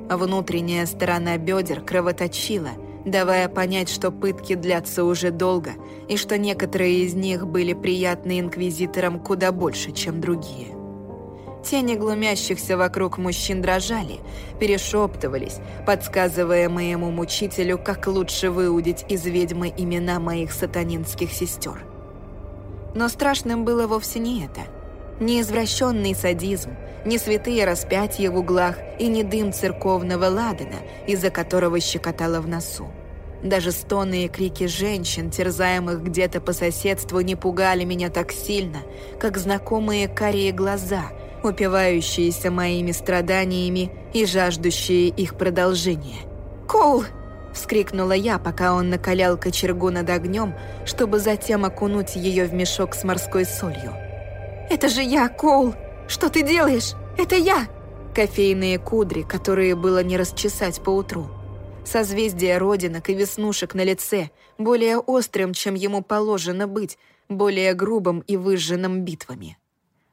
Внутренняя сторона бедер кровоточила – давая понять, что пытки длятся уже долго и что некоторые из них были приятны инквизиторам куда больше, чем другие. Тени глумящихся вокруг мужчин дрожали, перешептывались, подсказывая моему мучителю, как лучше выудить из ведьмы имена моих сатанинских сестер. Но страшным было вовсе не это. Не извращенный садизм, не святые распятия в углах и не дым церковного ладана, из-за которого щекотало в носу. Даже стоны и крики женщин, терзаемых где-то по соседству, не пугали меня так сильно, как знакомые карие глаза, упивающиеся моими страданиями и жаждущие их продолжения. «Коул!» — вскрикнула я, пока он накалял кочергу над огнем, чтобы затем окунуть ее в мешок с морской солью. «Это же я, Коул! Что ты делаешь? Это я!» Кофейные кудри, которые было не расчесать по утру созвездие родинок и веснушек на лице, более острым, чем ему положено быть, более грубым и выжженным битвами.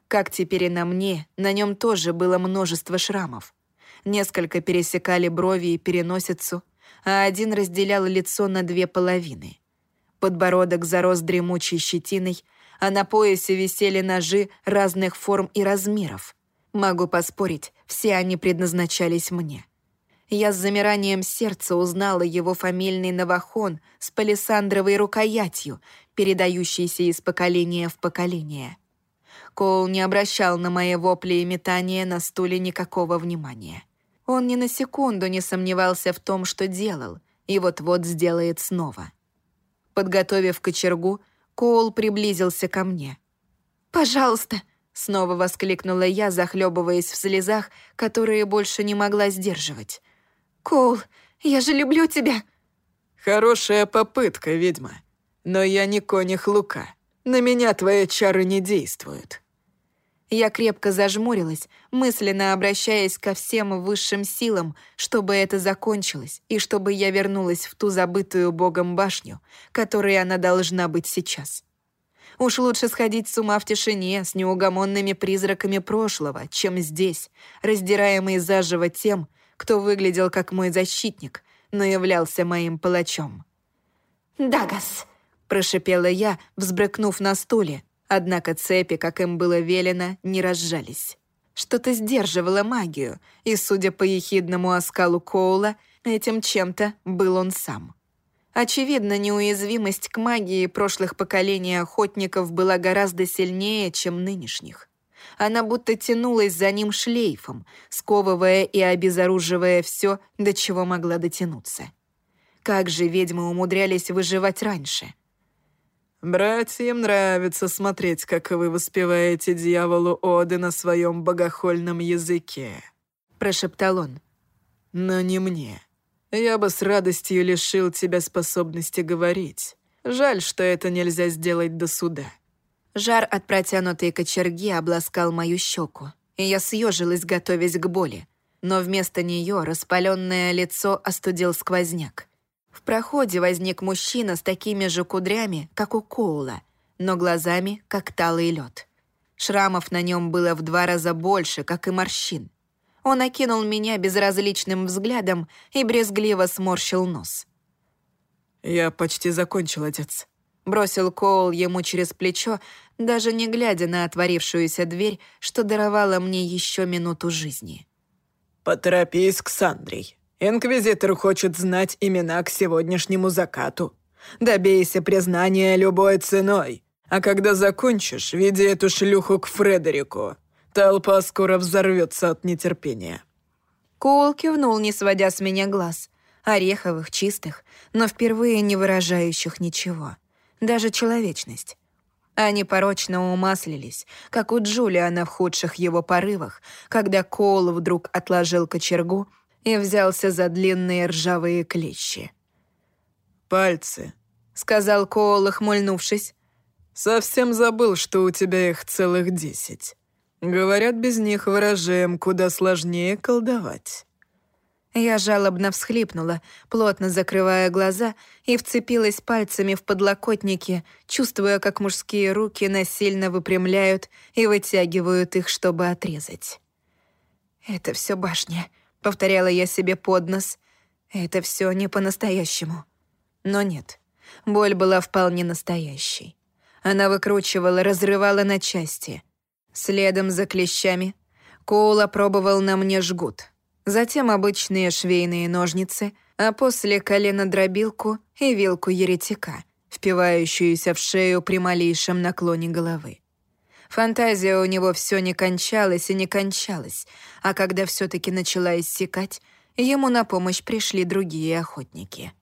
Как теперь и на мне, на нем тоже было множество шрамов. Несколько пересекали брови и переносицу, а один разделял лицо на две половины. Подбородок зарос дремучей щетиной, а на поясе висели ножи разных форм и размеров. Могу поспорить, все они предназначались мне я с замиранием сердца узнала его фамильный новохон с палисандровой рукоятью, передающейся из поколения в поколение. Коул не обращал на мои вопли и метания на стуле никакого внимания. Он ни на секунду не сомневался в том, что делал, и вот-вот сделает снова. Подготовив кочергу, Коул приблизился ко мне. «Пожалуйста!» — снова воскликнула я, захлебываясь в слезах, которые больше не могла сдерживать. Коул, я же люблю тебя!» «Хорошая попытка, ведьма. Но я не конюх Лука. На меня твои чары не действуют». Я крепко зажмурилась, мысленно обращаясь ко всем высшим силам, чтобы это закончилось и чтобы я вернулась в ту забытую богом башню, которой она должна быть сейчас. Уж лучше сходить с ума в тишине с неугомонными призраками прошлого, чем здесь, раздираемый заживо тем, кто выглядел как мой защитник, но являлся моим палачом. «Дагас!» — прошипела я, взбрыкнув на стуле, Однако цепи, как им было велено, не разжались. Что-то сдерживало магию, и, судя по ехидному оскалу Коула, этим чем-то был он сам. Очевидно, неуязвимость к магии прошлых поколений охотников была гораздо сильнее, чем нынешних. Она будто тянулась за ним шлейфом, сковывая и обезоруживая все, до чего могла дотянуться. Как же ведьмы умудрялись выживать раньше? «Братьям нравится смотреть, как вы воспеваете дьяволу оды на своем богохольном языке», — прошептал он. «Но не мне. Я бы с радостью лишил тебя способности говорить. Жаль, что это нельзя сделать до суда». Жар от протянутой кочерги обласкал мою щеку, и я съежилась, готовясь к боли. Но вместо нее распаленное лицо остудил сквозняк. В проходе возник мужчина с такими же кудрями, как у Коула, но глазами, как талый лед. Шрамов на нем было в два раза больше, как и морщин. Он окинул меня безразличным взглядом и брезгливо сморщил нос. «Я почти закончил, отец», — бросил Коул ему через плечо, даже не глядя на отворившуюся дверь, что даровала мне еще минуту жизни. «Поторопись, Ксандрий. Инквизитор хочет знать имена к сегодняшнему закату. Добейся признания любой ценой. А когда закончишь, веди эту шлюху к Фредерику. Толпа скоро взорвется от нетерпения». Коул кивнул, не сводя с меня глаз. Ореховых, чистых, но впервые не выражающих ничего. Даже человечность. Они порочно умаслились, как у Джулиана в худших его порывах, когда Коул вдруг отложил кочергу и взялся за длинные ржавые клещи. «Пальцы», — сказал Коул, хмыльнувшись. «Совсем забыл, что у тебя их целых десять. Говорят, без них выражаем куда сложнее колдовать». Я жалобно всхлипнула, плотно закрывая глаза, и вцепилась пальцами в подлокотники, чувствуя, как мужские руки насильно выпрямляют и вытягивают их, чтобы отрезать. «Это все башня», — повторяла я себе под нос. «Это все не по-настоящему». Но нет, боль была вполне настоящей. Она выкручивала, разрывала на части. Следом за клещами Коул опробовал на мне жгут. Затем обычные швейные ножницы, а после коленодробилку и вилку еретика, впивающуюся в шею при малейшем наклоне головы. Фантазия у него все не кончалась и не кончалась, а когда все таки начала иссякать, ему на помощь пришли другие охотники.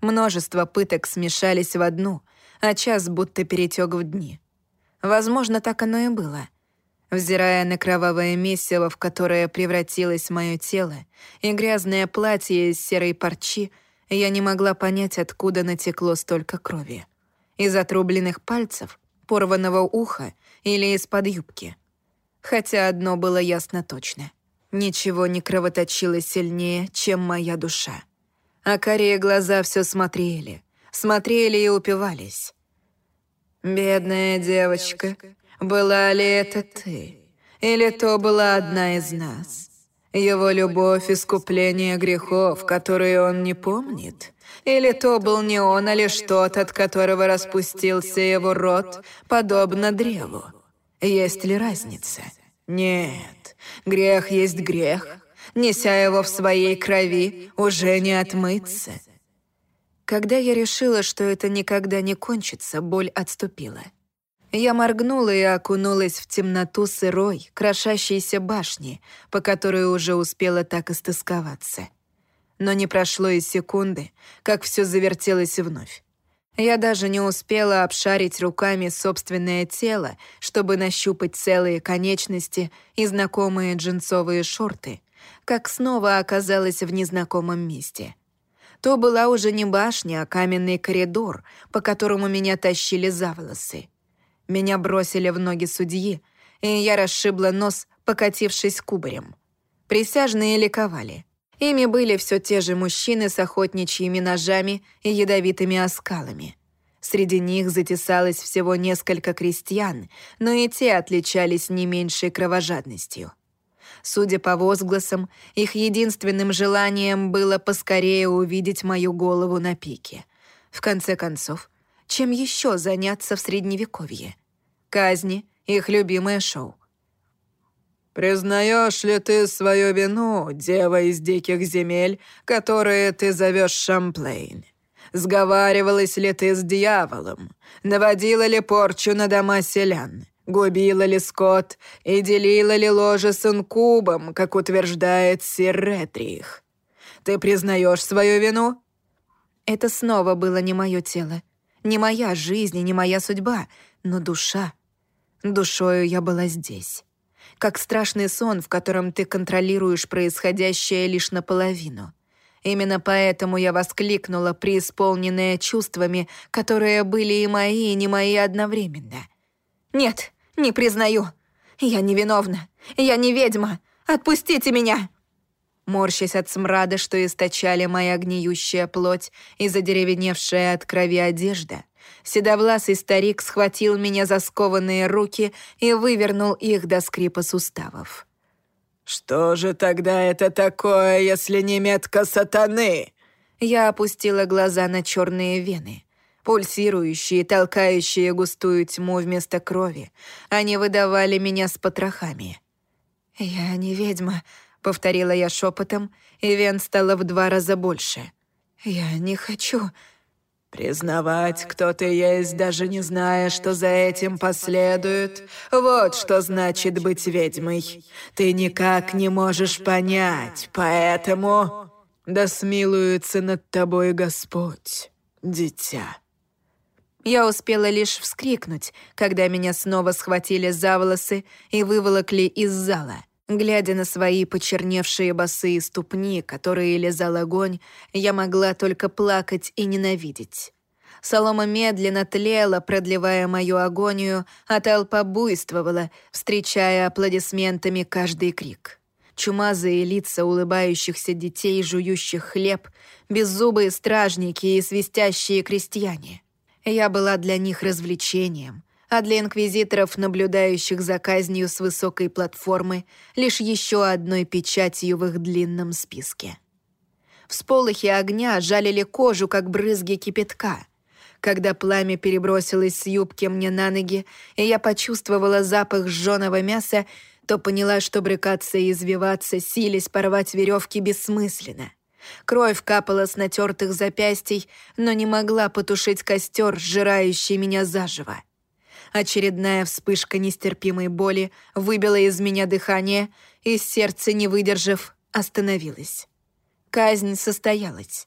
Множество пыток смешались в одну, а час будто перетек в дни. Возможно, так оно и было. Взирая на кровавое месиво, в которое превратилось мое тело, и грязное платье из серой парчи, я не могла понять, откуда натекло столько крови. Из отрубленных пальцев, порванного уха или из-под юбки. Хотя одно было ясно точно. Ничего не кровоточило сильнее, чем моя душа. А карие глаза все смотрели, смотрели и упивались. «Бедная девочка, была ли это ты? Или то была одна из нас? Его любовь — искупление грехов, которые он не помнит?» Или то был не он, а лишь тот, от которого распустился его род, подобно древу? Есть ли разница? Нет, грех есть грех. Неся его в своей крови, уже не отмыться. Когда я решила, что это никогда не кончится, боль отступила. Я моргнула и окунулась в темноту сырой, крошащейся башни, по которой уже успела так истосковаться. Но не прошло и секунды, как все завертелось вновь. Я даже не успела обшарить руками собственное тело, чтобы нащупать целые конечности и знакомые джинсовые шорты, как снова оказалась в незнакомом месте. То была уже не башня, а каменный коридор, по которому меня тащили за волосы. Меня бросили в ноги судьи, и я расшибла нос, покатившись кубарем. Присяжные ликовали — Ими были все те же мужчины с охотничьими ножами и ядовитыми оскалами. Среди них затесалось всего несколько крестьян, но и те отличались не меньшей кровожадностью. Судя по возгласам, их единственным желанием было поскорее увидеть мою голову на пике. В конце концов, чем еще заняться в Средневековье? казни — их любимое шоу. «Признаешь ли ты свою вину, дева из диких земель, которые ты зовешь Шамплейн? Сговаривалась ли ты с дьяволом? Наводила ли порчу на дома селян? Губила ли скот и делила ли ложе с инкубом, как утверждает сир Ретрих? Ты признаешь свою вину?» Это снова было не мое тело, не моя жизнь и не моя судьба, но душа. Душою я была здесь как страшный сон, в котором ты контролируешь происходящее лишь наполовину. Именно поэтому я воскликнула, преисполненная чувствами, которые были и мои, и не мои одновременно. «Нет, не признаю. Я невиновна. Я не ведьма. Отпустите меня!» Морщась от смрада, что источали моя гниющая плоть и задеревеневшая от крови одежда, Седовласый старик схватил меня за скованные руки и вывернул их до скрипа суставов. «Что же тогда это такое, если не метка сатаны?» Я опустила глаза на черные вены, пульсирующие, толкающие густую тьму вместо крови. Они выдавали меня с потрохами. «Я не ведьма», — повторила я шепотом, и вен стало в два раза больше. «Я не хочу...» Признавать, кто ты есть, даже не зная, что за этим последует, вот что значит быть ведьмой. Ты никак не можешь понять, поэтому... Да смилуется над тобой Господь, дитя. Я успела лишь вскрикнуть, когда меня снова схватили за волосы и выволокли из зала. Глядя на свои почерневшие босые ступни, которые лизал огонь, я могла только плакать и ненавидеть. Солома медленно тлела, продлевая мою агонию, а толпа буйствовала, встречая аплодисментами каждый крик. Чумазые лица улыбающихся детей, жующих хлеб, беззубые стражники и свистящие крестьяне. Я была для них развлечением — а для инквизиторов, наблюдающих за казнью с высокой платформы, лишь еще одной печатью в их длинном списке. Всполохи огня жалили кожу, как брызги кипятка. Когда пламя перебросилось с юбки мне на ноги, и я почувствовала запах сжёного мяса, то поняла, что брыкаться и извиваться, сились порвать веревки бессмысленно. Кровь капала с натертых запястий, но не могла потушить костер, сжирающий меня заживо. Очередная вспышка нестерпимой боли выбила из меня дыхание, и сердце, не выдержав, остановилось. Казнь состоялась.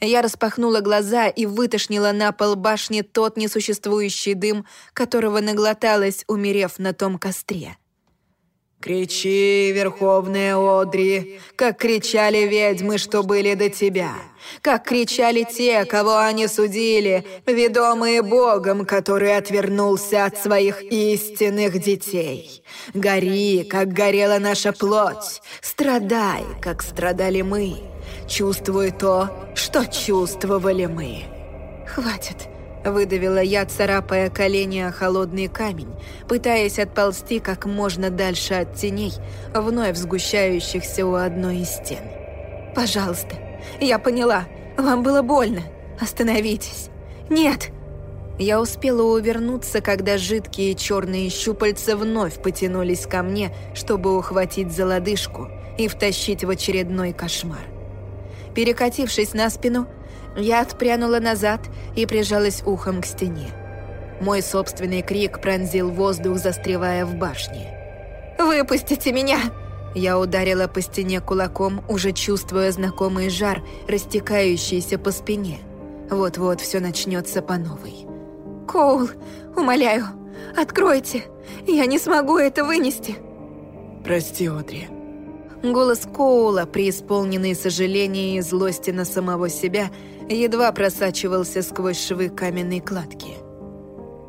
Я распахнула глаза и вытошнила на пол башни тот несуществующий дым, которого наглоталась, умерев на том костре. «Кричи, Верховная Одри, как кричали ведьмы, что были до тебя, как кричали те, кого они судили, ведомые Богом, который отвернулся от своих истинных детей. Гори, как горела наша плоть, страдай, как страдали мы, чувствуй то, что чувствовали мы». «Хватит», Выдавила я, царапая колени о холодный камень, пытаясь отползти как можно дальше от теней, вновь сгущающихся у одной из стен. «Пожалуйста, я поняла. Вам было больно. Остановитесь. Нет!» Я успела увернуться, когда жидкие черные щупальца вновь потянулись ко мне, чтобы ухватить за лодыжку и втащить в очередной кошмар. Перекатившись на спину, я отпрянула назад и прижалась ухом к стене. Мой собственный крик пронзил воздух, застревая в башне. «Выпустите меня!» Я ударила по стене кулаком, уже чувствуя знакомый жар, растекающийся по спине. Вот-вот все начнется по новой. «Коул, умоляю, откройте! Я не смогу это вынести!» «Прости, Одри», Голос Коула, преисполненный сожаления и злости на самого себя, едва просачивался сквозь швы каменной кладки.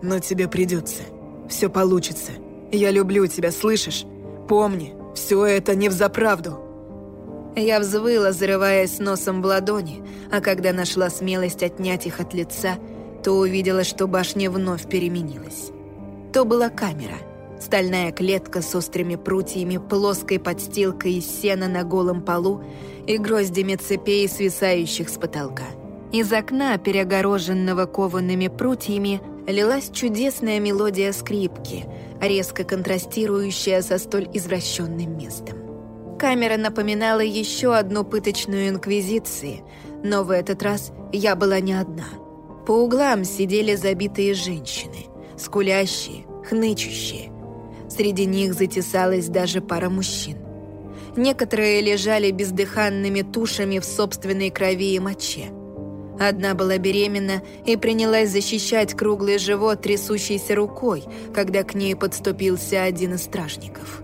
«Но тебе придется. Все получится. Я люблю тебя, слышишь? Помни, все это не взаправду». Я взвыла, зарываясь носом в ладони, а когда нашла смелость отнять их от лица, то увидела, что башня вновь переменилась. То была камера — Стальная клетка с острыми прутьями, плоской подстилкой из сена на голом полу и гроздями цепей, свисающих с потолка. Из окна, перегороженного коваными прутьями, лилась чудесная мелодия скрипки, резко контрастирующая со столь извращенным местом. Камера напоминала еще одну пыточную инквизиции, но в этот раз я была не одна. По углам сидели забитые женщины, скулящие, хнычущие. Среди них затесалась даже пара мужчин. Некоторые лежали бездыханными тушами в собственной крови и моче. Одна была беременна и принялась защищать круглый живот трясущейся рукой, когда к ней подступился один из стражников.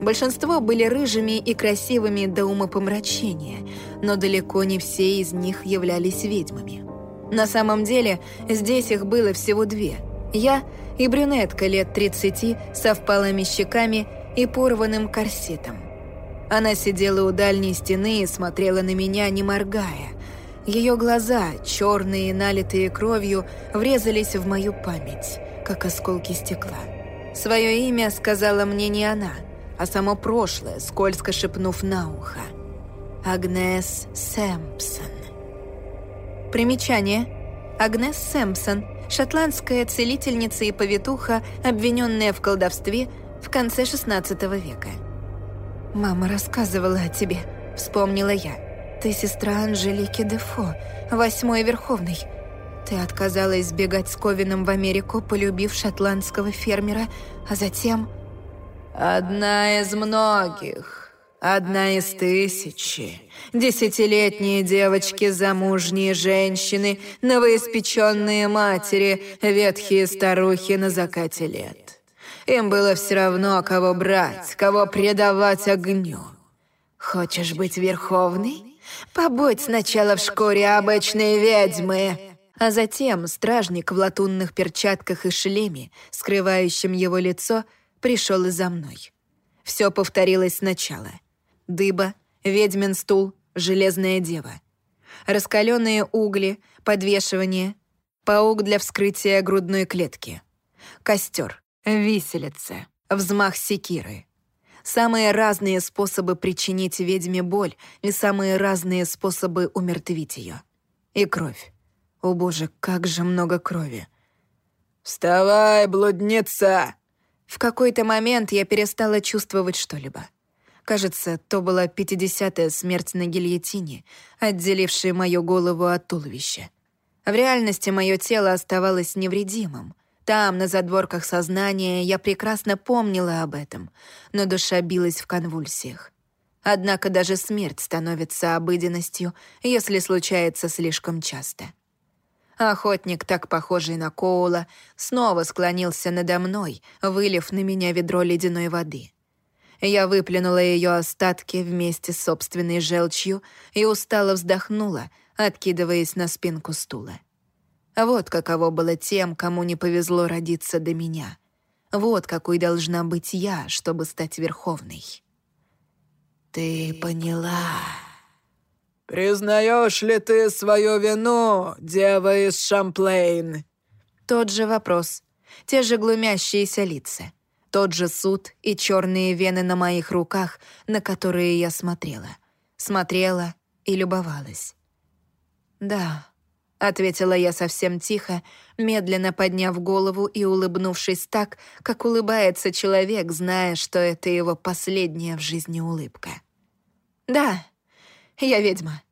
Большинство были рыжими и красивыми до умопомрачения, но далеко не все из них являлись ведьмами. На самом деле, здесь их было всего две. Я и брюнетка лет 30 со впалыми щеками и порванным корсетом. Она сидела у дальней стены и смотрела на меня, не моргая. Ее глаза, черные и налитые кровью, врезались в мою память, как осколки стекла. Свое имя сказала мне не она — а само прошлое, скользко шепнув на ухо. Агнес Сэмпсон. Примечание. Агнес Сэмпсон – шотландская целительница и повитуха, обвиненная в колдовстве в конце XVI века. «Мама рассказывала о тебе», – вспомнила я. «Ты сестра Анжелики Дефо, восьмой Верховный. Ты отказалась сбегать с Ковином в Америку, полюбив шотландского фермера, а затем...» Одна из многих, одна из тысячи. Десятилетние девочки, замужние женщины, новоиспеченные матери, ветхие старухи на закате лет. Им было все равно, кого брать, кого предавать огню. Хочешь быть верховной? Побудь сначала в шкуре обычной ведьмы. А затем стражник в латунных перчатках и шлеме, скрывающем его лицо, — пришел и за мной. Все повторилось сначала. Дыба, ведьмин стул, железная дева. Раскаленные угли, подвешивание, паук для вскрытия грудной клетки. Костер, виселица, взмах секиры. Самые разные способы причинить ведьме боль и самые разные способы умертвить ее. И кровь. О боже, как же много крови. «Вставай, блудница!» В какой-то момент я перестала чувствовать что-либо. Кажется, то была пятидесятая смерть на гильотине, отделившая мою голову от туловища. В реальности мое тело оставалось невредимым. Там, на задворках сознания, я прекрасно помнила об этом, но душа билась в конвульсиях. Однако даже смерть становится обыденностью, если случается слишком часто. Охотник, так похожий на Коула, снова склонился надо мной, вылив на меня ведро ледяной воды. Я выплюнула ее остатки вместе с собственной желчью и устало вздохнула, откидываясь на спинку стула. Вот каково было тем, кому не повезло родиться до меня. Вот какой должна быть я, чтобы стать Верховной. «Ты поняла...» «Признаешь ли ты свою вину, дева из Шамплейн?» Тот же вопрос, те же глумящиеся лица, тот же суд и черные вены на моих руках, на которые я смотрела. Смотрела и любовалась. «Да», — ответила я совсем тихо, медленно подняв голову и улыбнувшись так, как улыбается человек, зная, что это его последняя в жизни улыбка. «Да, я ведьма.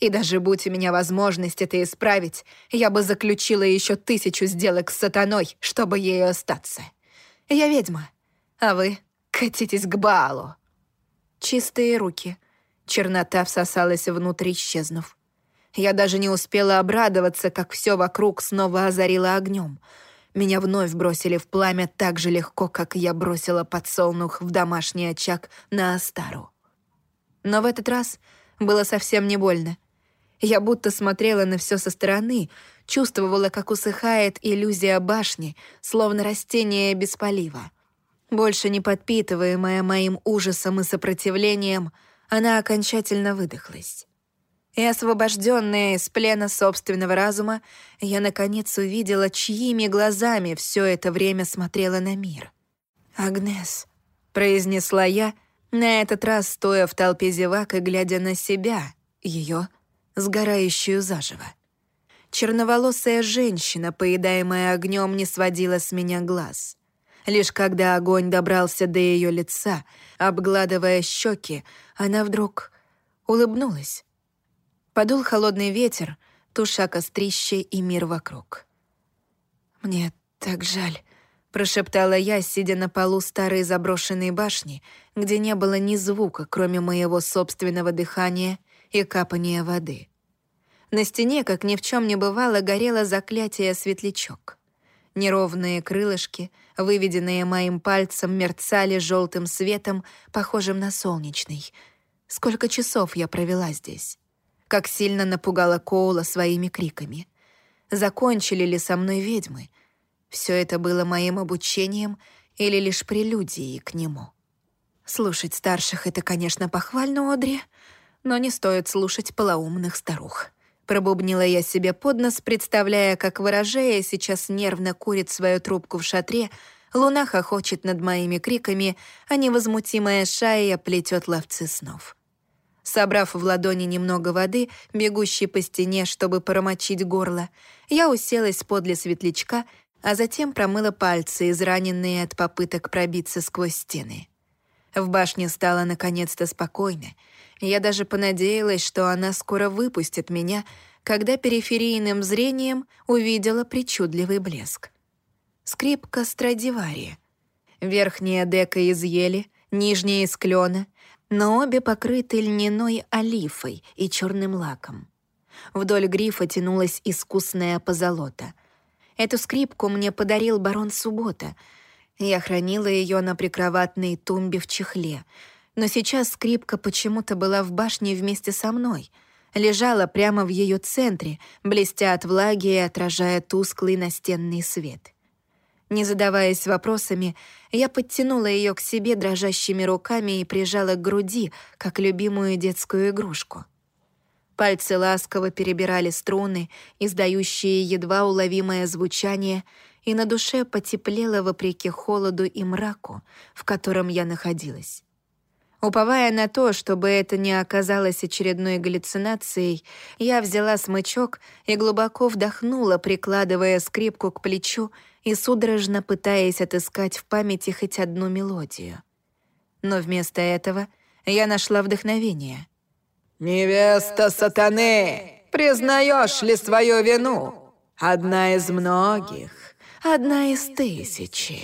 И даже будь у меня возможность это исправить, я бы заключила еще тысячу сделок с сатаной, чтобы ею остаться. Я ведьма, а вы катитесь к Баалу. Чистые руки. Чернота всосалась внутрь, исчезнув. Я даже не успела обрадоваться, как все вокруг снова озарило огнем. Меня вновь бросили в пламя так же легко, как я бросила подсолнух в домашний очаг на Астару. Но в этот раз было совсем не больно. Я будто смотрела на все со стороны, чувствовала, как усыхает иллюзия башни, словно растение без полива. Больше не подпитываемая моим ужасом и сопротивлением, она окончательно выдохлась. И освобожденная из плена собственного разума, я наконец увидела, чьими глазами все это время смотрела на мир. «Агнес», — произнесла я, — на этот раз стоя в толпе зевак и глядя на себя, ее, сгорающую заживо. Черноволосая женщина, поедаемая огнем, не сводила с меня глаз. Лишь когда огонь добрался до ее лица, обгладывая щеки, она вдруг улыбнулась. Подул холодный ветер, туша кострище и мир вокруг. «Мне так жаль», — прошептала я, сидя на полу старой заброшенной башни, где не было ни звука, кроме моего собственного дыхания и капания воды. На стене, как ни в чем не бывало, горело заклятие светлячок. Неровные крылышки, выведенные моим пальцем, мерцали желтым светом, похожим на солнечный. Сколько часов я провела здесь? Как сильно напугала Коула своими криками. Закончили ли со мной ведьмы? Все это было моим обучением или лишь прелюдией к нему? Слушать старших — это, конечно, похвально, Одри, но не стоит слушать полоумных старух. Пробубнила я себе под нос, представляя, как, выражая, сейчас нервно курит свою трубку в шатре, луна хохочет над моими криками, а невозмутимая шая плетет ловцы снов. Собрав в ладони немного воды, бегущей по стене, чтобы промочить горло, я уселась подле светлячка, а затем промыла пальцы, израненные от попыток пробиться сквозь стены. В башне стало наконец-то спокойно. Я даже понадеялась, что она скоро выпустит меня, когда периферийным зрением увидела причудливый блеск. Скрипка Страдивари. Верхняя дека из ели, нижняя из клена, но обе покрыты льняной олифой и черным лаком. Вдоль грифа тянулась искусная позолота. Эту скрипку мне подарил барон Суббота. Я хранила ее на прикроватной тумбе в чехле. Но сейчас скрипка почему-то была в башне вместе со мной. Лежала прямо в ее центре, блестя от влаги и отражая тусклый настенный свет. Не задаваясь вопросами, я подтянула ее к себе дрожащими руками и прижала к груди, как любимую детскую игрушку. Пальцы ласково перебирали струны, издающие едва уловимое звучание, и на душе потеплело вопреки холоду и мраку, в котором я находилась. Уповая на то, чтобы это не оказалось очередной галлюцинацией, я взяла смычок и глубоко вдохнула, прикладывая скрипку к плечу и судорожно пытаясь отыскать в памяти хоть одну мелодию. Но вместо этого я нашла вдохновение. «Невеста сатаны, признаешь ли свою вину? Одна из многих, одна из тысячи».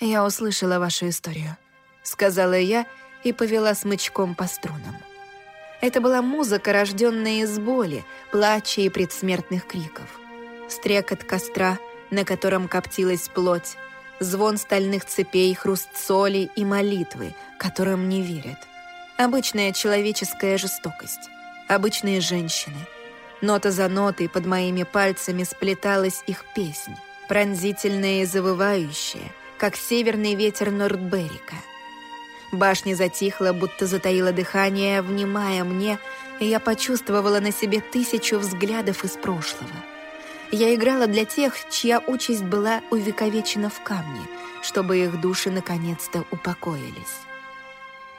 «Я услышала вашу историю», — сказала я и повела смычком по струнам. Это была музыка, рожденная из боли, плача и предсмертных криков. Стрекот костра — на котором коптилась плоть, звон стальных цепей, хруст соли и молитвы, которым не верят. Обычная человеческая жестокость. Обычные женщины. Нота за нотой под моими пальцами сплеталась их песнь, пронзительная и завывающая, как северный ветер Нордберрика. Башня затихла, будто затаила дыхание, внимая мне, и я почувствовала на себе тысячу взглядов из прошлого — я играла для тех, чья участь была увековечена в камне, чтобы их души наконец-то упокоились.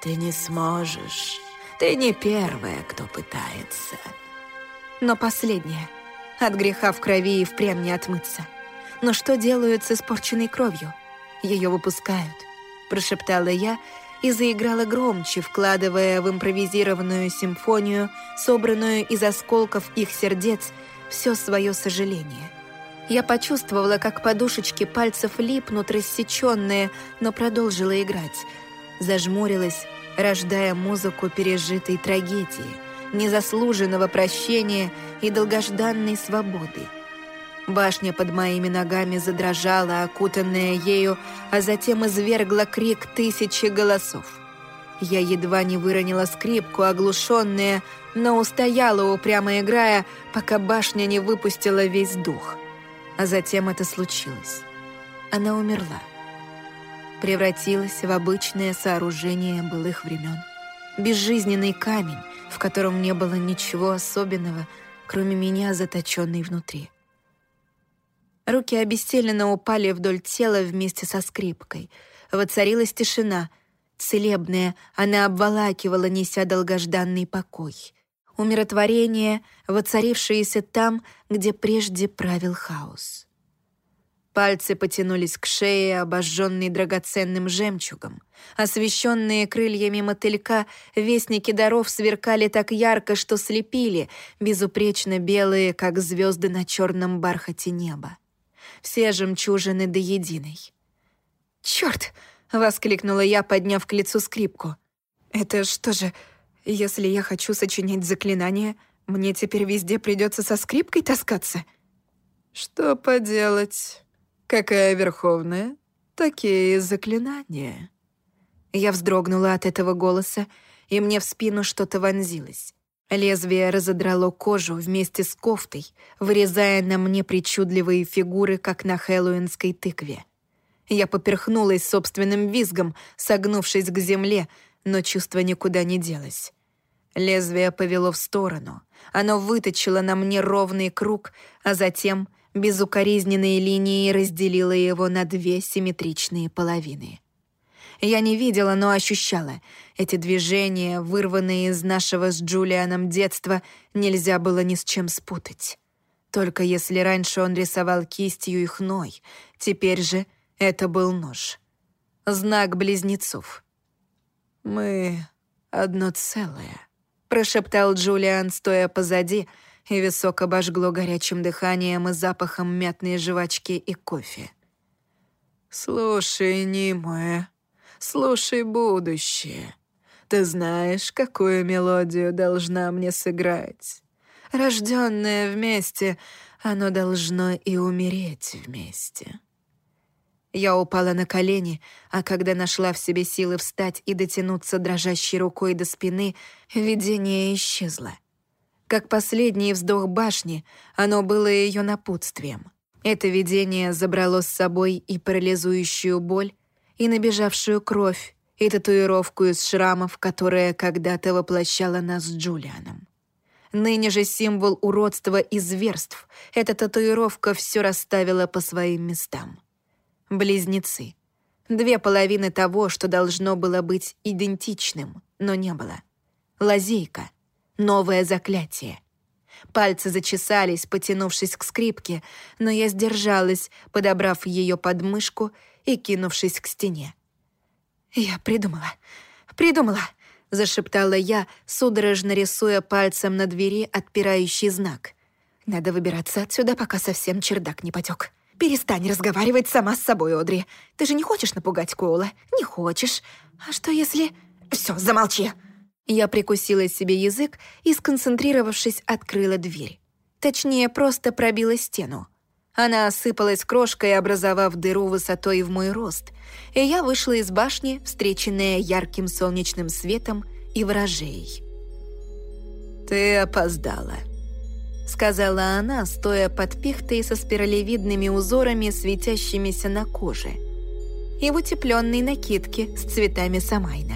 «Ты не сможешь. Ты не первая, кто пытается». Но последняя. От греха в крови и впрямь не отмыться. Но что делают с испорченной кровью? Ее выпускают. Прошептала я и заиграла громче, вкладывая в импровизированную симфонию, собранную из осколков их сердец, все свое сожаление. Я почувствовала, как подушечки пальцев липнут, рассеченные, но продолжила играть. Зажмурилась, рождая музыку пережитой трагедии, незаслуженного прощения и долгожданной свободы. Башня под моими ногами задрожала, окутанная ею, а затем извергла крик тысячи голосов. Я едва не выронила скрипку, оглушенная, но устояла, упрямо играя, пока башня не выпустила весь дух. А затем это случилось. Она умерла. Превратилась в обычное сооружение былых времен. Безжизненный камень, в котором не было ничего особенного, кроме меня, заточенной внутри. Руки обессиленно упали вдоль тела вместе со скрипкой. Воцарилась тишина. Целебная, она обволакивала, неся долгожданный покой — умиротворение, воцарившееся там, где прежде правил хаос. Пальцы потянулись к шее, обожженной драгоценным жемчугом. Освещенные крыльями мотылька, вестники даров сверкали так ярко, что слепили, безупречно белые, как звезды на черном бархате неба. Все жемчужины до единой. «Черт!» — воскликнула я, подняв к лицу скрипку. «Это что же, если я хочу сочинять заклинания, мне теперь везде придется со скрипкой таскаться?» «Что поделать?» Какая верховная, такие заклинания. Я вздрогнула от этого голоса, и мне в спину что-то вонзилось. Лезвие разодрало кожу вместе с кофтой, вырезая на мне причудливые фигуры, как на хэллоуинской тыкве. Я поперхнулась собственным визгом, согнувшись к земле, но чувство никуда не делось. Лезвие повело в сторону. Оно выточило на мне ровный круг, а затем безукоризненной линией разделила его на две симметричные половины. Я не видела, но ощущала. Эти движения, вырванные из нашего с Джулианом детства, нельзя было ни с чем спутать. Только если раньше он рисовал кистью и хной, теперь же это был нож. Знак близнецов. «Мы одно целое», — прошептал Джулиан, стоя позади, — и висок обожгло горячим дыханием и запахом мятной жвачки и кофе. «Слушай, Нимуэ, слушай будущее. Ты знаешь, какую мелодию должна мне сыграть? Рожденное вместе, оно должно и умереть вместе». Я упала на колени, а когда нашла в себе силы встать и дотянуться дрожащей рукой до спины, видение исчезло. Как последний вздох башни, оно было ее напутствием. Это видение забрало с собой и парализующую боль, и набежавшую кровь, и татуировку из шрамов, которая когда-то воплощала нас с Джулианом. Ныне же символ уродства и зверств. Эта татуировка все расставила по своим местам. Близнецы. Две половины того, что должно было быть идентичным, но не было. Лазейка новое заклятие. Пальцы зачесались, потянувшись к скрипке, но я сдержалась, подобрав ее подмышку и кинувшись к стене. «Я придумала, придумала!» — зашептала я, судорожно рисуя пальцем на двери отпирающий знак. «Надо выбираться отсюда, пока совсем чердак не потек. Перестань разговаривать сама с собой, Одри. Ты же не хочешь напугать Коула? Не хочешь. А что если...» «Все, замолчи!» Я прикусила себе язык и, сконцентрировавшись, открыла дверь. Точнее, просто пробила стену. Она осыпалась крошкой, образовав дыру высотой в мой рост, и я вышла из башни, встреченная ярким солнечным светом и ворожеей. «Ты опоздала», — сказала она, стоя под пихтой со спиралевидными узорами, светящимися на коже, и в утепленной накидке с цветами самайна.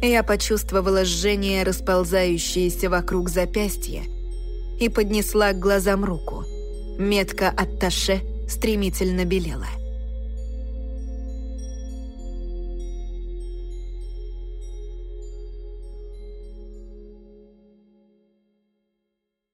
Я почувствовала жжение, расползающееся вокруг запястья, и поднесла к глазам руку. Метка от Таше стремительно белела.